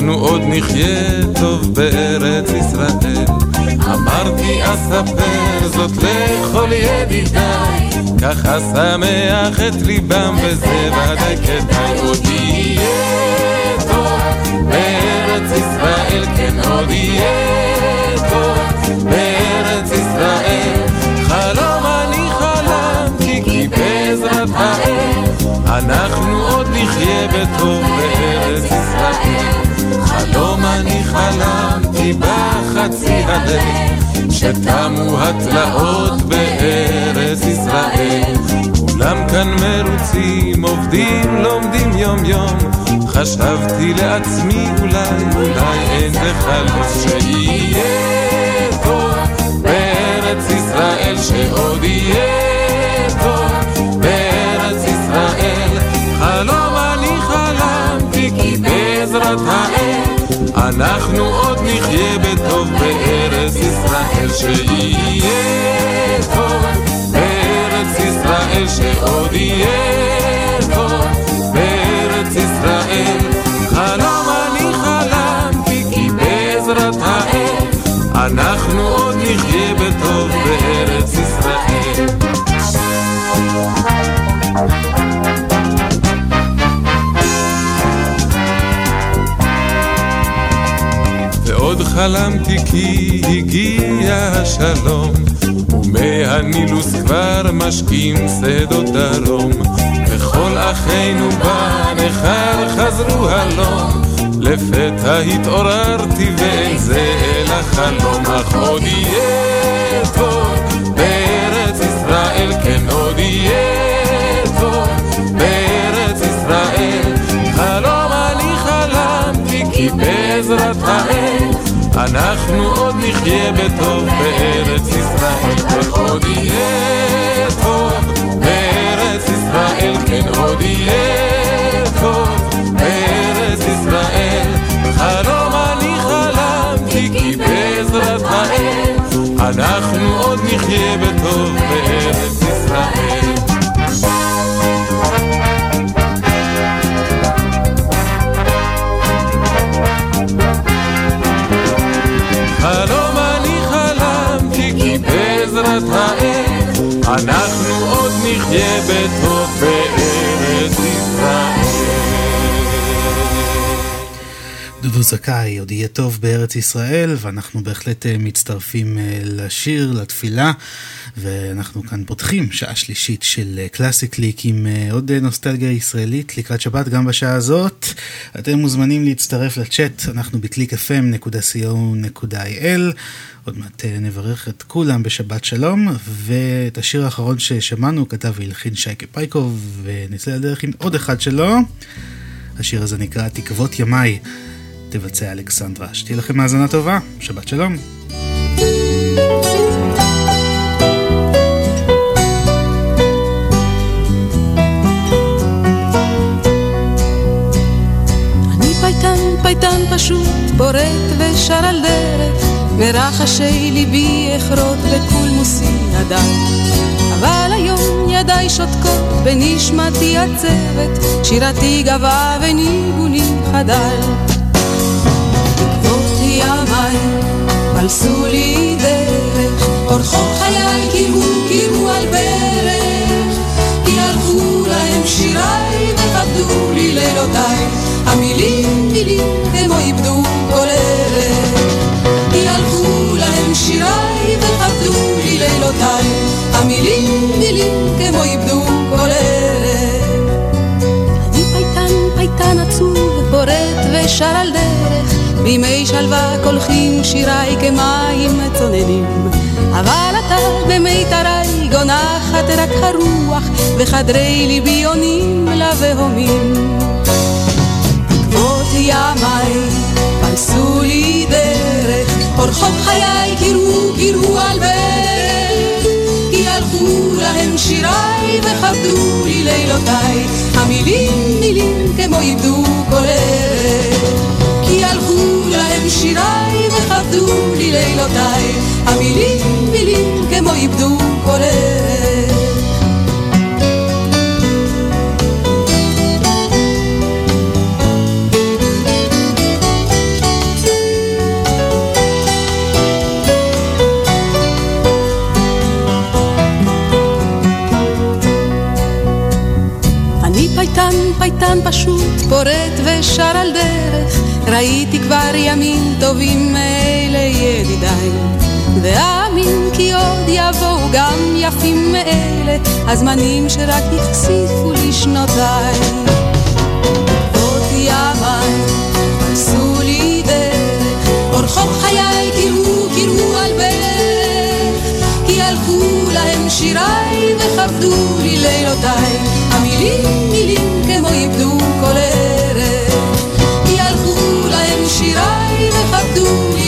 אנחנו עוד נחיה טוב בארץ ישראל. אמרתי אספר זאת לכל ידידיי, ככה שמח את ליבם וזה ודאי כדאי עוד יהיה טוב בארץ ישראל, כן עוד יהיה טוב בארץ ישראל. חלום אני חלמתי כי בעזרת האל אנחנו עוד נחיה בטוב בארץ ישראל. חלום אני חלמתי בחצי הדרך, שתמו התלאות בארץ ישראל. כולם כאן מרוצים, עובדים, לומדים יום יום. חשבתי לעצמי אולי, אולי אין חלום שיהיה טוב בארץ ישראל, שעוד יהיה טוב בארץ ישראל. חלום אני חלמתי כי בעזרת האל אנחנו עוד נחיה בטוב בארץ ישראל שיהיה טוב. בארץ ישראל שעוד יהיה טוב. בארץ ישראל חלום אני חלמתי כי בעזרת האל. אנחנו עוד נחיה בטוב בארץ ישראל חלמתי כי הגיע השלום ומהנילוס כבר משקים שדות דרום. וכל אחינו בנכר חזרו הלום לפתע התעוררתי ואין זה אלא חלום אך עוד יהיה טוב אנחנו עוד נחיה בטוב בארץ ישראל, עוד יהיה טוב בארץ ישראל, כן עוד יהיה טוב בארץ ישראל. חלום אני חלמתי כי בעזרת האל, אנחנו עוד נחיה בטוב בארץ ישראל. אנחנו עוד נחיה בטוב בארץ ישראל. דודו זכאי, עוד יהיה טוב בארץ ישראל, ואנחנו בהחלט אה, מצטרפים אה, לשיר, לתפילה, ואנחנו כאן פותחים שעה שלישית של אה, קלאסי קליק עם עוד נוסטלגיה ישראלית לקראת שבת גם בשעה הזאת. אתם מוזמנים להצטרף לצ'אט, אנחנו בקליק.fm.co.il. עוד מעט נברך את כולם בשבת שלום, ואת השיר האחרון ששמענו כתב והלחין שייקה פייקוב, ונצא לדרך עם עוד אחד שלו. השיר הזה נקרא תקוות ימיי. תבצע אלכסנדרה. שתהיה לכם האזנה טובה, שבת שלום. אני פשוט, בורט ושר על דרך, ורחשי ליבי אחרות בקולמוסי עדיין. אבל היום ידיי שותקות בנשמתי עצבת, שירתי גבה וניגוני חדל. ימיי, פלסו לי דרך, אורחות חיי קיוו קיוו על ברך, כי הלכו להם שיריי וכבדו לי לילותיי, המילים מילים בימי שלווה קולחים שיריי כמים צוננים. אבל אתה במיתרי גונחת רק הרוח, וחדרי ליבי עונים לבהומים. עקבות ימיי פרסו לי דרך, אורחות חיי קירו קירו על ברך, כי הלכו להם שיריי וכבדו לי לילותיי, המילים מילים כמו איבדו כל ערך. כי הלכו שיריי וכבדו לי לילותיי, המילים מילים כמו איבדו כל ערך. פייטן פשוט, פורט ושר על דרך, ראיתי כבר ימים טובים מאלה ידידיי. ואאמין כי עוד יבואו גם יפים מאלה, הזמנים שרק החשיפו לי שנותיי. עוד ימיי עשו לי דרך, אורחות חיי קירו קירו על ברך, כי הלכו להם שיריי וכבדו לי לילותיי, המילים מילים כמו איבדו כל ערך,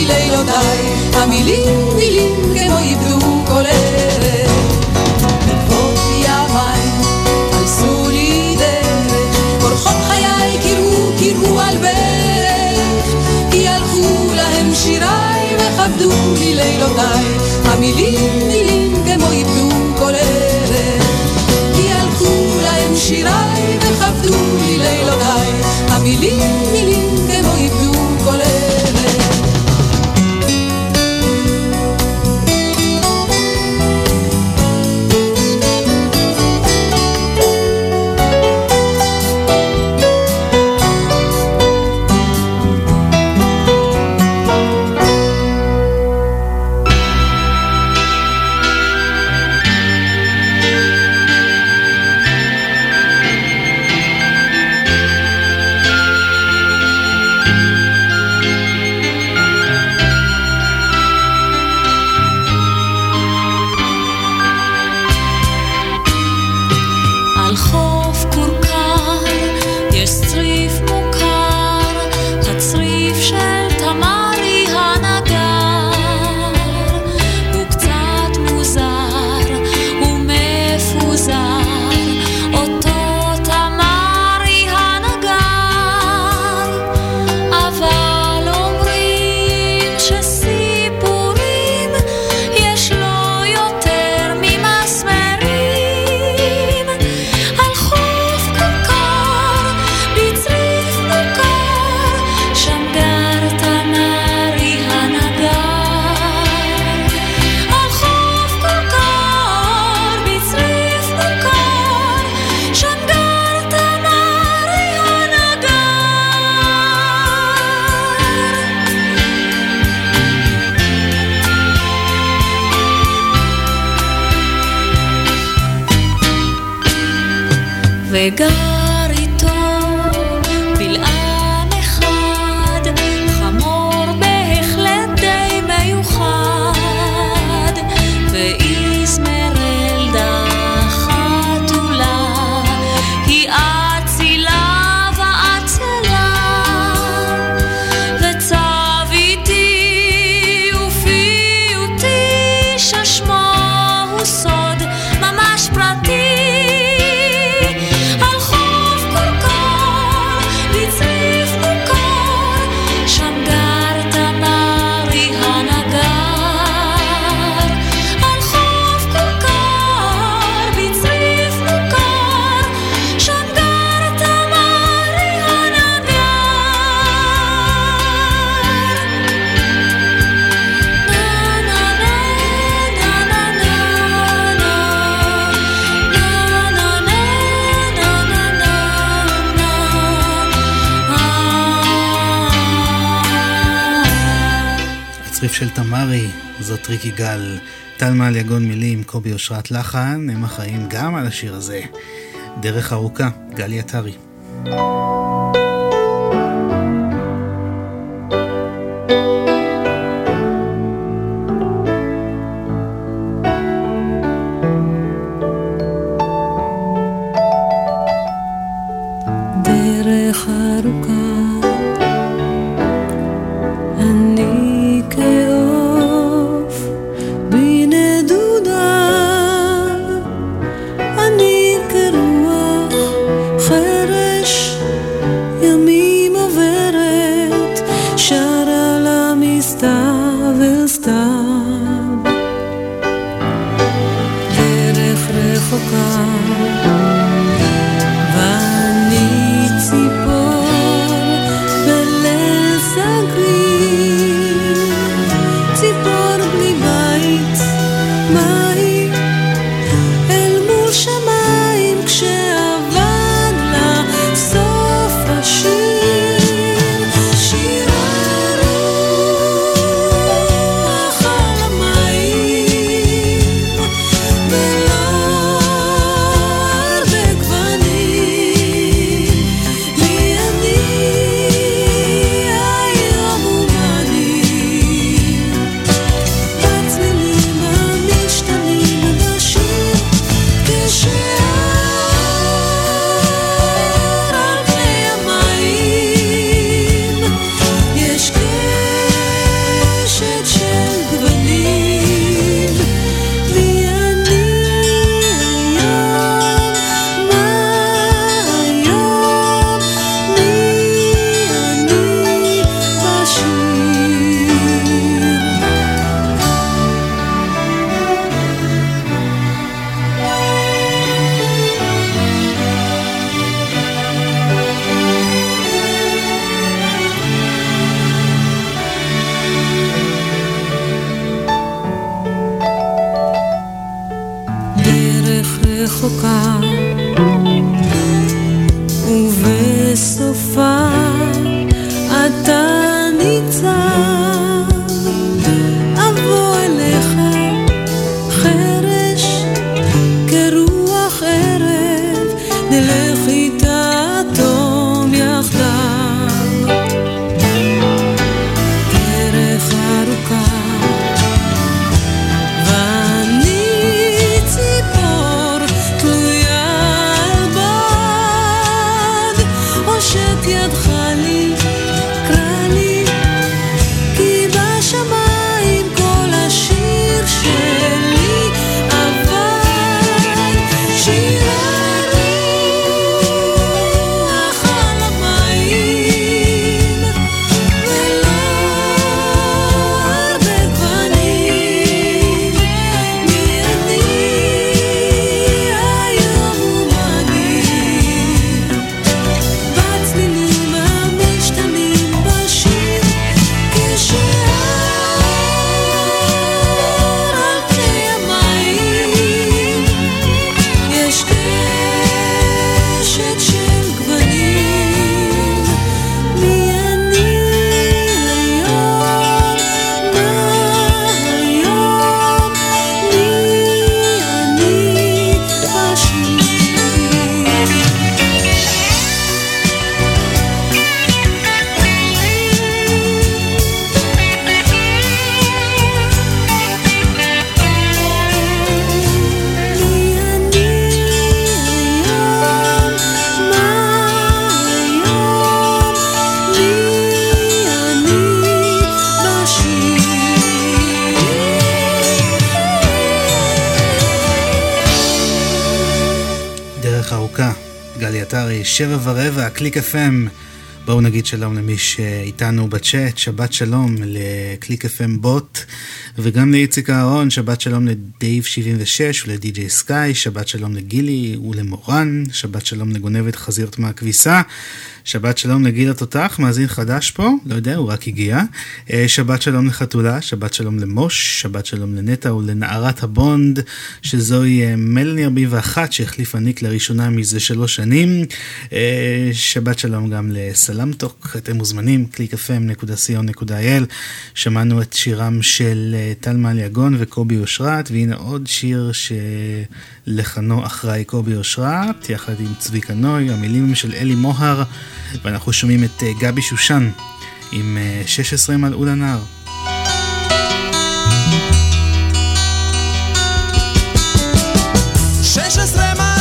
לילותיי, המילים מילים כמו איבדו כל ערך. בעקבות ימיי עשו לי דרך, אורחות חיי קירו קירו על ברך, כי הלכו להם שיריי וכבדו לי לילותיי, המילים מילים כמו איבדו כל ערך. כי הלכו להם שיריי וכבדו לי לילותיי, המילים מילים כמו איבדו כל ערך. וגר תמרי, זאת ריקי גל. טל מעל יגון מילים, קובי אושרת לחן, הם החיים גם על השיר הזה. דרך ארוכה, גלי עטרי. שבע ורבע, קליק FM. בואו נגיד שלום למי שאיתנו בצ'אט, שבת שלום לקליק FM בוט וגם לאיציק אהרון, שבת שלום לדייב 76 ול DJ Sky, שבת שלום לגילי ולמורן, שבת שלום לגונבת חזיות מהכביסה. שבת שלום לגיל התותח, מאזין חדש פה, לא יודע, הוא רק הגיע. אה, שבת שלום לחתולה, שבת שלום למוש, שבת שלום לנטע ולנערת הבונד, שזוהי אה, מלני 41 שהחליפה ניק לראשונה מזה שלוש שנים. אה, שבת שלום גם לסלמטוק, אתם מוזמנים, www.clickfm.co.il. שמענו את שירם של טל מעל יגון וקובי אושרת, והנה עוד שיר שלחנו אחראי קובי אושרת, יחד עם צביקה נוי, המילים של אלי מוהר. ואנחנו שומעים את אה, גבי שושן עם 16 מלאו לנהר. הקלאסיקות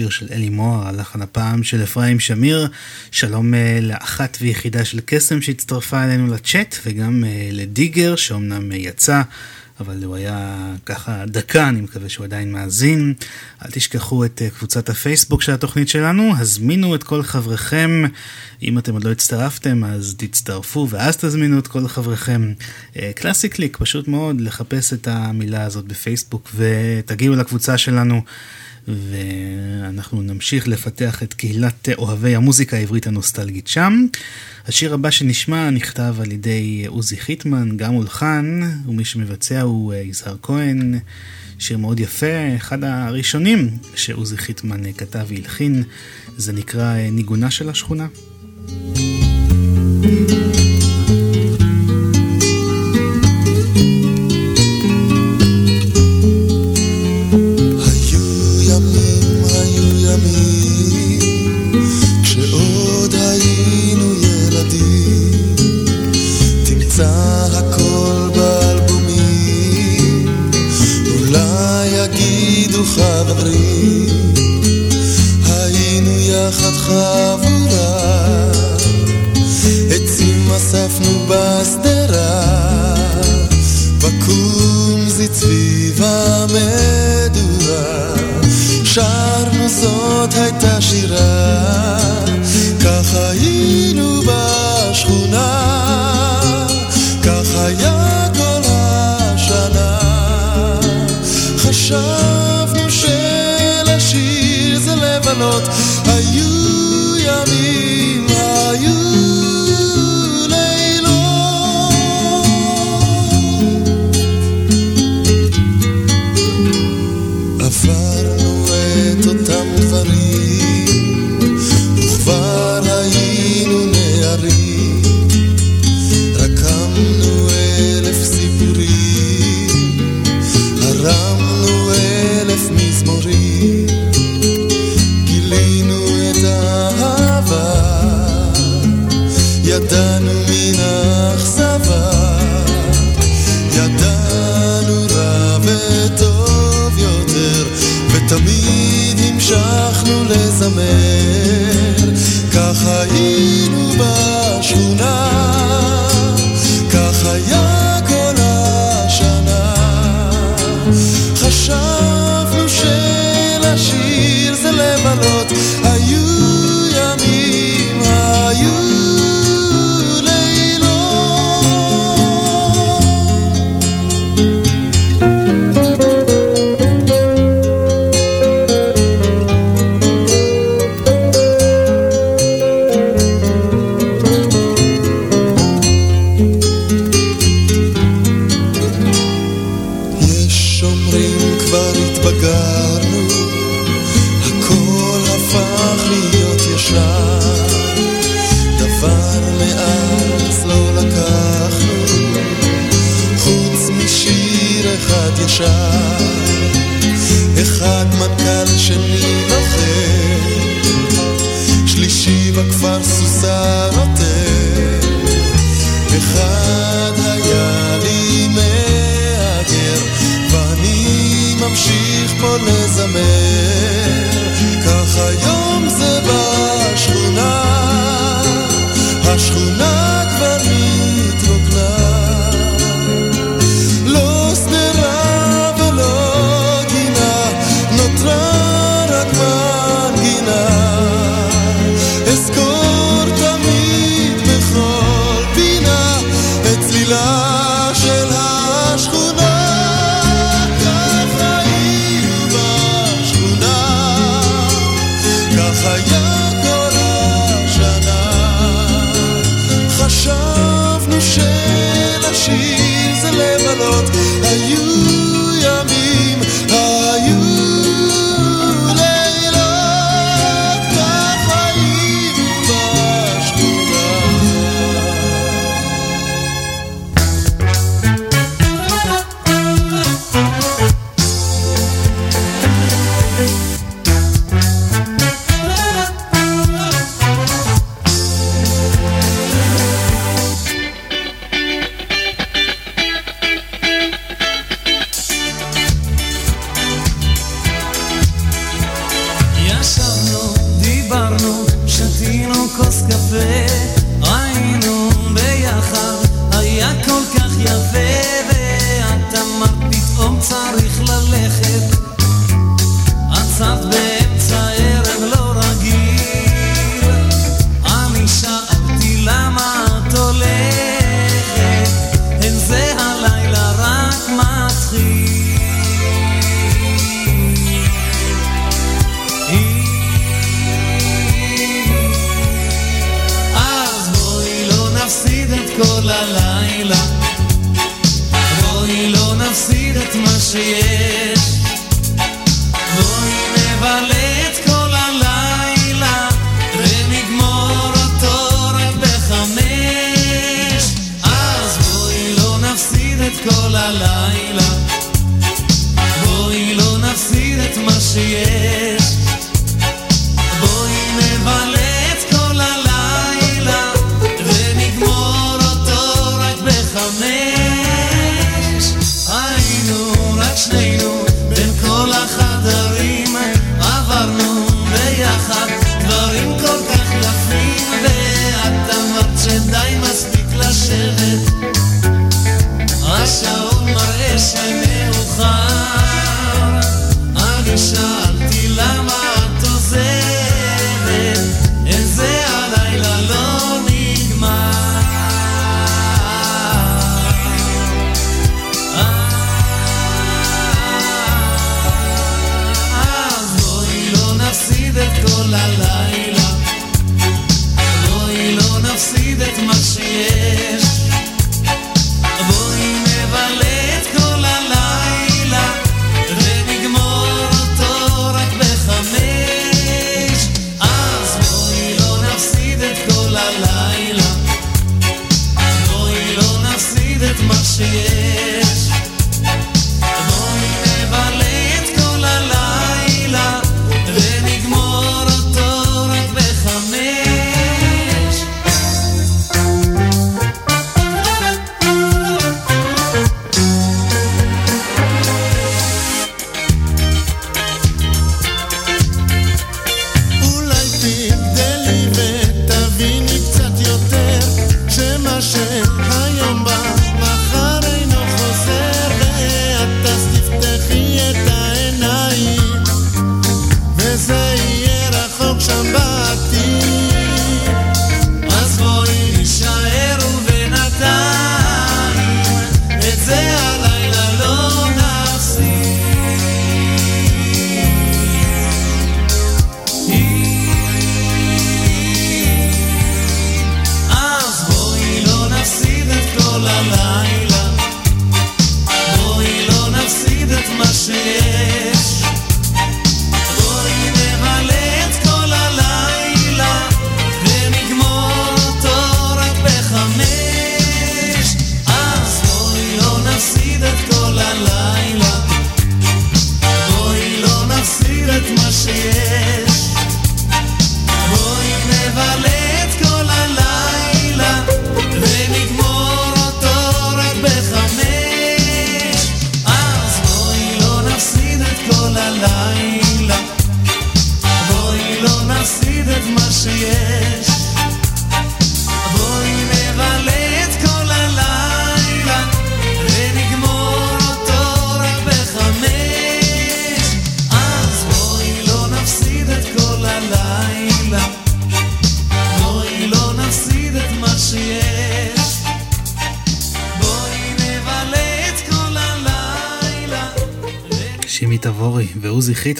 שיר של אלי מוהר, הלחן הפעם של אפרים שמיר. שלום אה, לאחת ויחידה של קסם שהצטרפה אלינו לצ'אט, וגם אה, לדיגר שאומנם אה, יצא. אבל הוא היה ככה דקה, אני מקווה שהוא עדיין מאזין. אל תשכחו את קבוצת הפייסבוק של התוכנית שלנו, הזמינו את כל חבריכם. אם אתם עוד לא הצטרפתם, אז תצטרפו ואז תזמינו את כל חבריכם. קלאסי קליק, פשוט מאוד לחפש את המילה הזאת בפייסבוק ותגיעו לקבוצה שלנו. ואנחנו נמשיך לפתח את קהילת אוהבי המוזיקה העברית הנוסטלגית שם. השיר הבא שנשמע נכתב על ידי עוזי חיטמן, גם הולחן, ומי שמבצע הוא אה, יזהר כהן. שיר מאוד יפה, אחד הראשונים שעוזי חיטמן כתב והלחין, זה נקרא אה, ניגונה של השכונה. thank you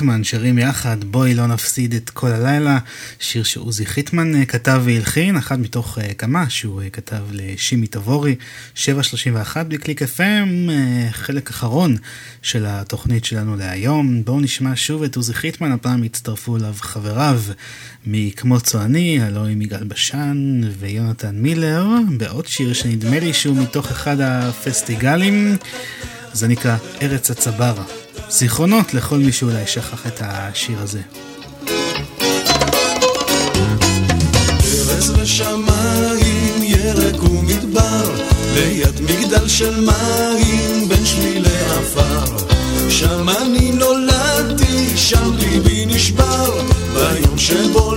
חיטמן שרים יחד, בואי לא נפסיד את כל הלילה, שיר שעוזי חיטמן אה, כתב והלחין, אחד מתוך אה, כמה שהוא אה, כתב לשימי תבורי, 731 בקליק FM, חלק אחרון של התוכנית שלנו להיום. בואו נשמע שוב את עוזי חיטמן, הפעם הצטרפו אליו חבריו מכמו צועני, הלוא עם יגאל בשן ויונתן מילר, בעוד שיר שנדמה לי שהוא מתוך אחד הפסטיגלים. זה נקרא ארץ הצברה זיכרונות לכל מי שאולי שכח את השיר הזה. ליד מגדל של מים בין שבילי עפר. שם אני נולדתי, שם ליבי נשבר, ביום שבו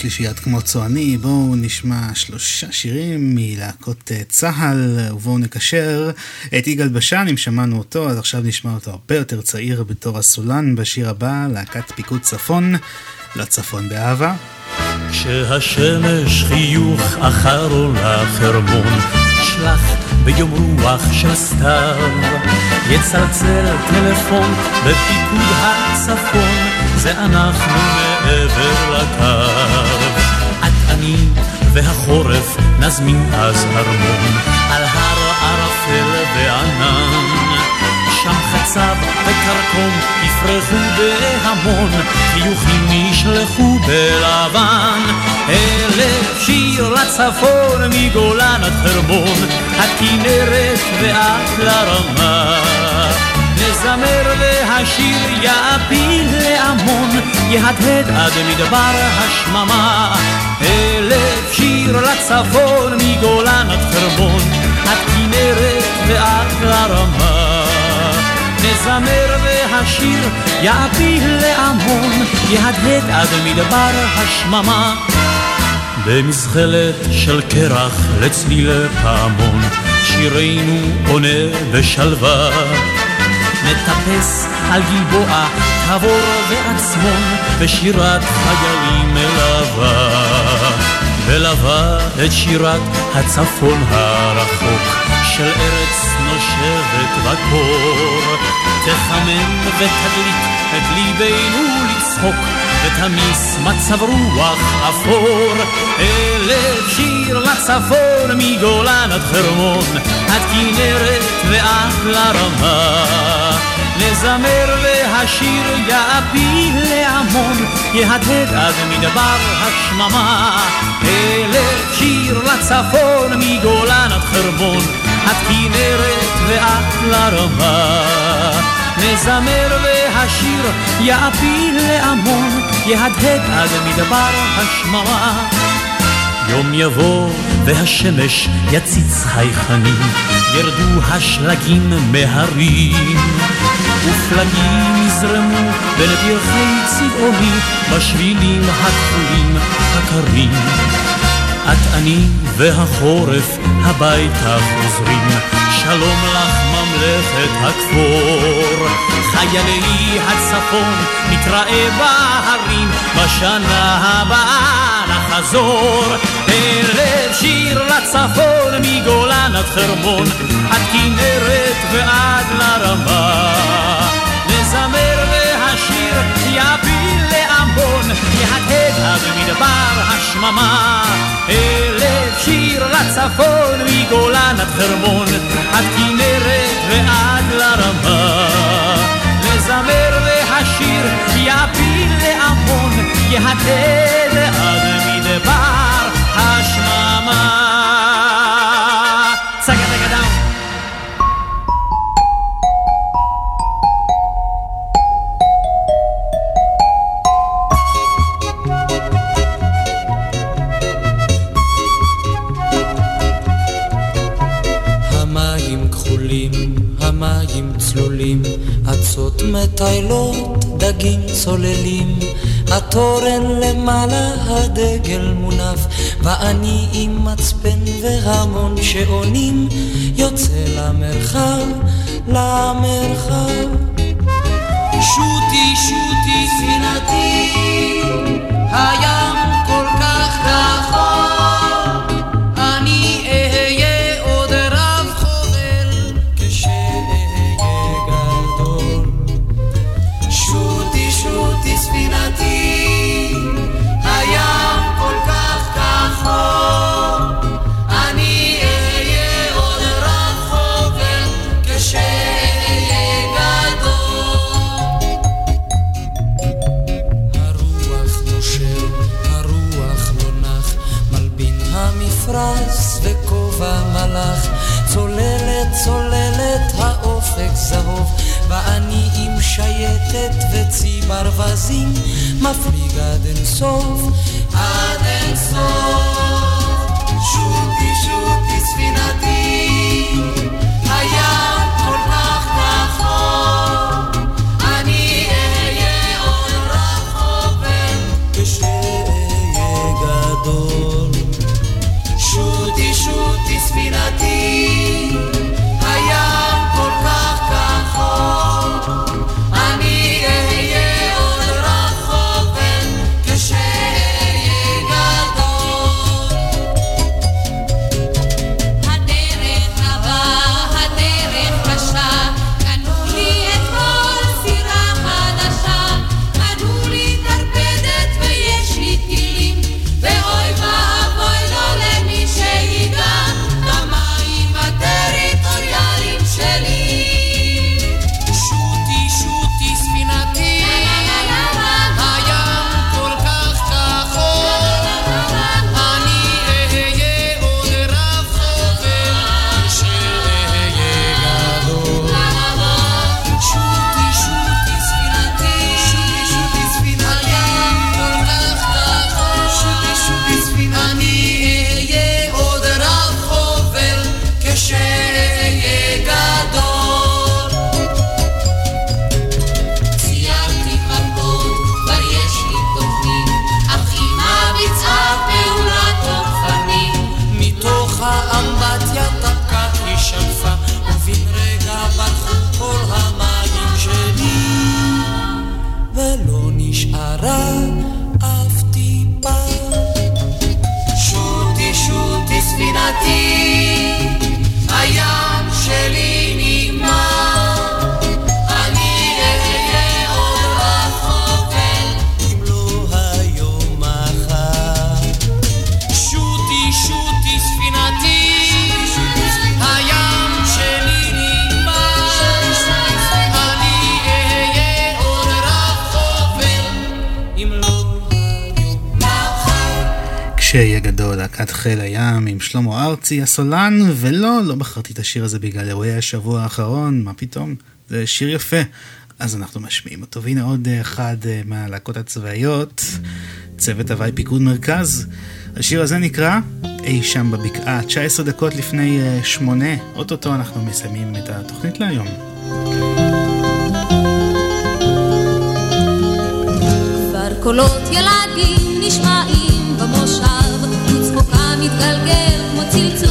שלישיית כמו צועני, בואו נשמע שלושה שירים מלהקות אה, צה"ל, ובואו נקשר את יגאל בשן, אם שמענו אותו, אז עכשיו נשמע אותו הרבה יותר צעיר בתור הסולן בשיר הבא, להקת פיקוד צפון, לצפון באהבה. כשהשמש חיוך אחר עולה חרמון, שלח ביום רוח של סתיו, יצלצל טלפון בפיקוד הצפון, זה אנחנו מעבר לקו. את אני והחורף נזמין אז ארמון, על הר ערפל וענן. שם חצב וכרכום יפרחו בהמון, חיוכים נשלחו בלבן. אלף שיר לצפון מגולן עד חרמון, הכנרת ועד לרמה. נזמר והשיר יעפיל להמון, יהדהד עד מדבר השממה. אלף שיר לצפון מגולן עד חרמון, עד כנרת ועד לרמה. נזמר והשיר יעפיל להמון, יהדהד עד מדבר השממה. במזחלת של קרח לצליל פעמון, שירנו עונה בשלווה. מטפס על גלבוע, תבור ועצמון, בשירת חיילים מלווה. ולווה את שירת הצפון הרחוק, של ארץ נושבת בקור. תחמם ותדליק את ליבנו לצחוק, ותמיס מצב רוח אפור. אלף שיר לצפון מגולן עד חרמון, עד כנרת ועד לרמה. נזמר והשיר יעפיל להמון, יהדהד עד מדבר השממה. אלף שיר לצפון מגולן עד חרמון, עד כנרת ועד לרמה. נזמר והשיר יעפיל להמון, יהדהד עד מדבר השממה. יום יבוא והשמש יציץ חייכנים, ירדו השלגים מהרים. ופלגים יזרמו בין פרחי צבעוני, בשבילים הכחולים הקרים. את אני והחורף הביתה חוזרים, שלום לך ממלכת הכפור. חי חיילי הצפון, נתראה בהרים בשנה הבאה נחזור. ערב שיר לצפון מגולן עד חרמון, עד כנרת ועד לרמה. נזמר לעמון, יהדהד עד מדבר השממה. אלף שיר לצפון מגולן עד חרמון, עד כנרת ועד לרמה. נזמר והשיר יפיל לעמון, יהדהד עד מדבר השממה. התורן למעלה, הדגל מונף, ואני עם מצפן והמון שעונים, יוצא למרחב, למרחב. שוטי שוטי ספינתי, הים וצי ברווזים, מפליג עד אין ארצי הסולן, ולא, לא בחרתי את השיר הזה בגלל אירועי השבוע האחרון, מה פתאום, זה שיר יפה. אז אנחנו משמיעים אותו, והנה עוד אחד אה, מהלהקות הצבאיות, צוות הוואי פיקוד מרכז. השיר הזה נקרא אי שם בבקעה, 19 דקות לפני אה, שמונה, אוטוטו אנחנו מסיימים את התוכנית להיום. קולות ילדים נשמעים במושב, וצחוקה מתגלגל כמו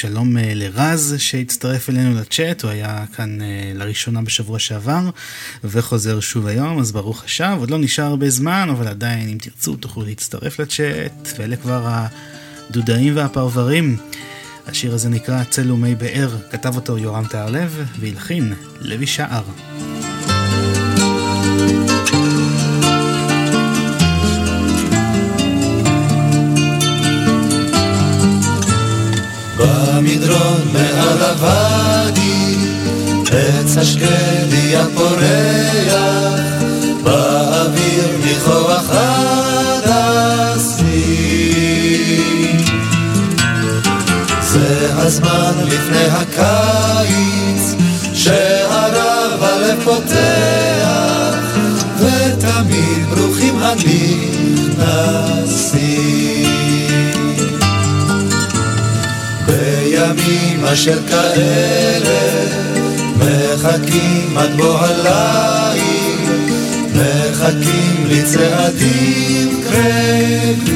שלום אה, לרז שהצטרף אלינו לצ'אט, הוא היה כאן אה, לראשונה בשבוע שעבר וחוזר שוב היום, אז ברוך השב, עוד לא נשאר הרבה זמן, אבל עדיין אם תרצו תוכלו להצטרף לצ'אט, ואלה כבר הדודאים והפרברים. השיר הזה נקרא צלומי באר, כתב אותו יורם תהרלב והלחין לוי שער. המדרון מעל הוואדי, עץ השקדי הפורח, באוויר מכוח הדסים. זה הזמן לפני הקיץ, שהרב הלב פותח, ותמיד ברוכים הנכנסים. ילדים אשר כאלה מחכים עד בוא הליל, מחכים לצעדים קרבים.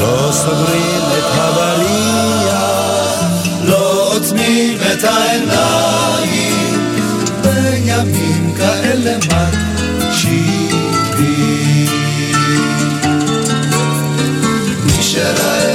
לא סוגרים את הבליח, לא עוצמים את העיניים, בימים כאלה מקשיבים. should I?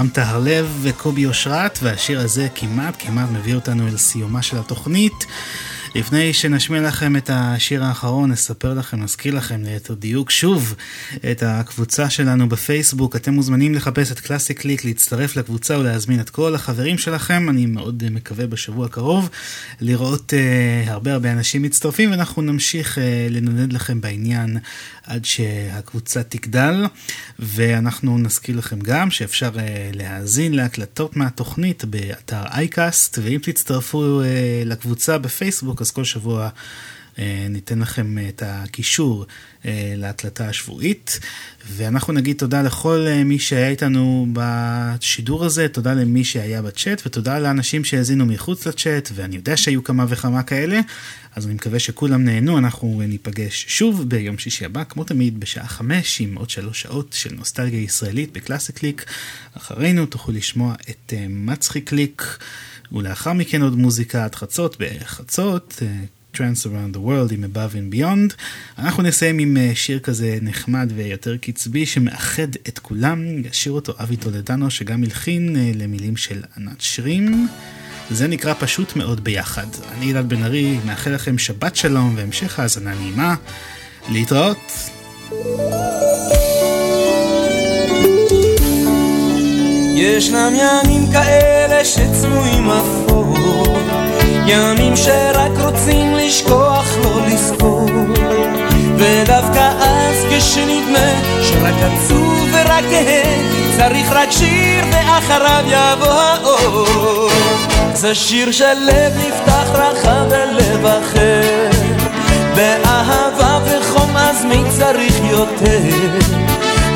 יורם טהרלב וקובי אושרת והשיר הזה כמעט כמעט מביא אותנו אל סיומה של התוכנית. לפני שנשמיע לכם את השיר האחרון, נספר לכם, נזכיר לכם ליתר דיוק שוב את הקבוצה שלנו בפייסבוק. אתם מוזמנים לחפש את קלאסי קליק, להצטרף לקבוצה ולהזמין את כל החברים שלכם. אני מאוד מקווה בשבוע הקרוב לראות uh, הרבה הרבה אנשים מצטרפים, ואנחנו נמשיך uh, לנדנד לכם בעניין עד שהקבוצה תגדל. ואנחנו נזכיר לכם גם שאפשר uh, להאזין להקלטות מהתוכנית באתר אייקאסט, ואם תצטרפו uh, לקבוצה בפייסבוק, אז כל שבוע אה, ניתן לכם את הקישור אה, להקלטה השבועית. ואנחנו נגיד תודה לכל אה, מי שהיה איתנו בשידור הזה, תודה למי שהיה בצ'אט, ותודה לאנשים שהאזינו מחוץ לצ'אט, ואני יודע שהיו כמה וכמה כאלה, אז אני מקווה שכולם נהנו, אנחנו ניפגש שוב ביום שישי הבא, כמו תמיד, בשעה חמש, עם עוד שלוש שעות של נוסטלגיה ישראלית בקלאסי קליק. אחרינו תוכלו לשמוע את מצחי קליק. ולאחר מכן עוד מוזיקה עד חצות, בחצות, Trance Around the World עם Above and Beyond. אנחנו נסיים עם אה, שיר כזה נחמד ויותר קצבי שמאחד את כולם, ישיר אותו אבי טולדנו שגם הלחין אה, למילים של ענת שרים. זה נקרא פשוט מאוד ביחד. אני אלעד בן ארי, מאחל לכם שבת שלום והמשך האזנה נעימה. להתראות. ישנם ימים כאלה שצבועים אפור, ימים שרק רוצים לשכוח לא לזכור, ודווקא אז כשנדמה שרק עצוב ורק כהה, צריך רק שיר ואחריו יבוא האור. זה שיר של לב נפתח רחב ולב אחר, באהבה וחום אז מי צריך יותר?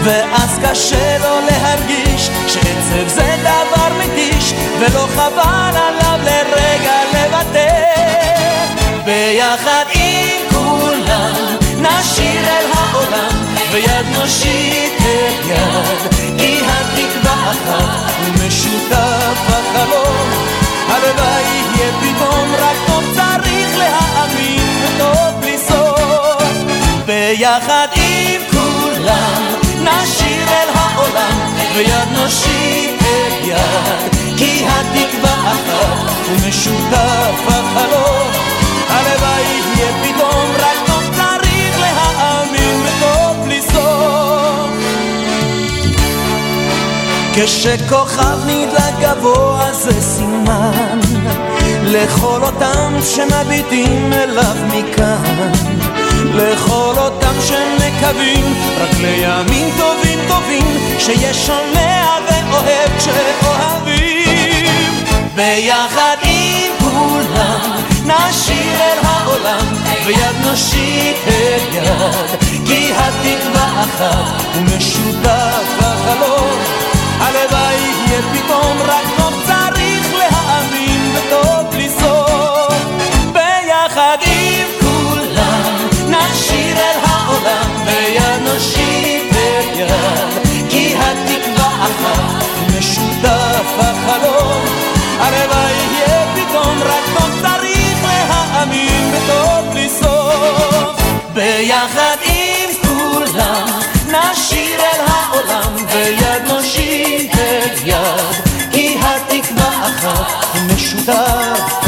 ואז קשה לו להרגיש שעצב זה דבר מתיש ולא חבל עליו לרגע לוותר ביחד עם כולם נשיר אל העולם ויד נושיט את יד כי התקווה אחת ומשותף החלום הלוואי יהיה פתאום רק טוב צריך להאמין וטוב בלי ביחד עם כולם נשיר אל העולם ויד נושיט את יד כי התקווה אחת ומשותף החלום. הלוואי יהיה פתאום רק טוב צריך להאמין וטוב בלי סוף. כשכוכב נדלק גבוה זה סימן לכל אותם שמביטים אליו מכאן. לכל אותם שמקווים רק לימים טובים טובים שיש שומע ואוהב כשאוהבים ביחד עם כולם נשיר אל העולם ויד נושיט את יד כי התקווה אחת ומשותף החלום הלוואי יהיה פתאום רק טוב צריך להאמין וטוב בלי סוף ביחד עם כולם נשיר אל העולם ויד נושיט את יד כי התקווה אחת משותף החלום הלוואי יהיה פתאום רק טוב צריך להאמין וטוב בלי סוף ביחד עם כולם נשיר אל העולם ויד נושיט את יד כי התקווה אחת משותף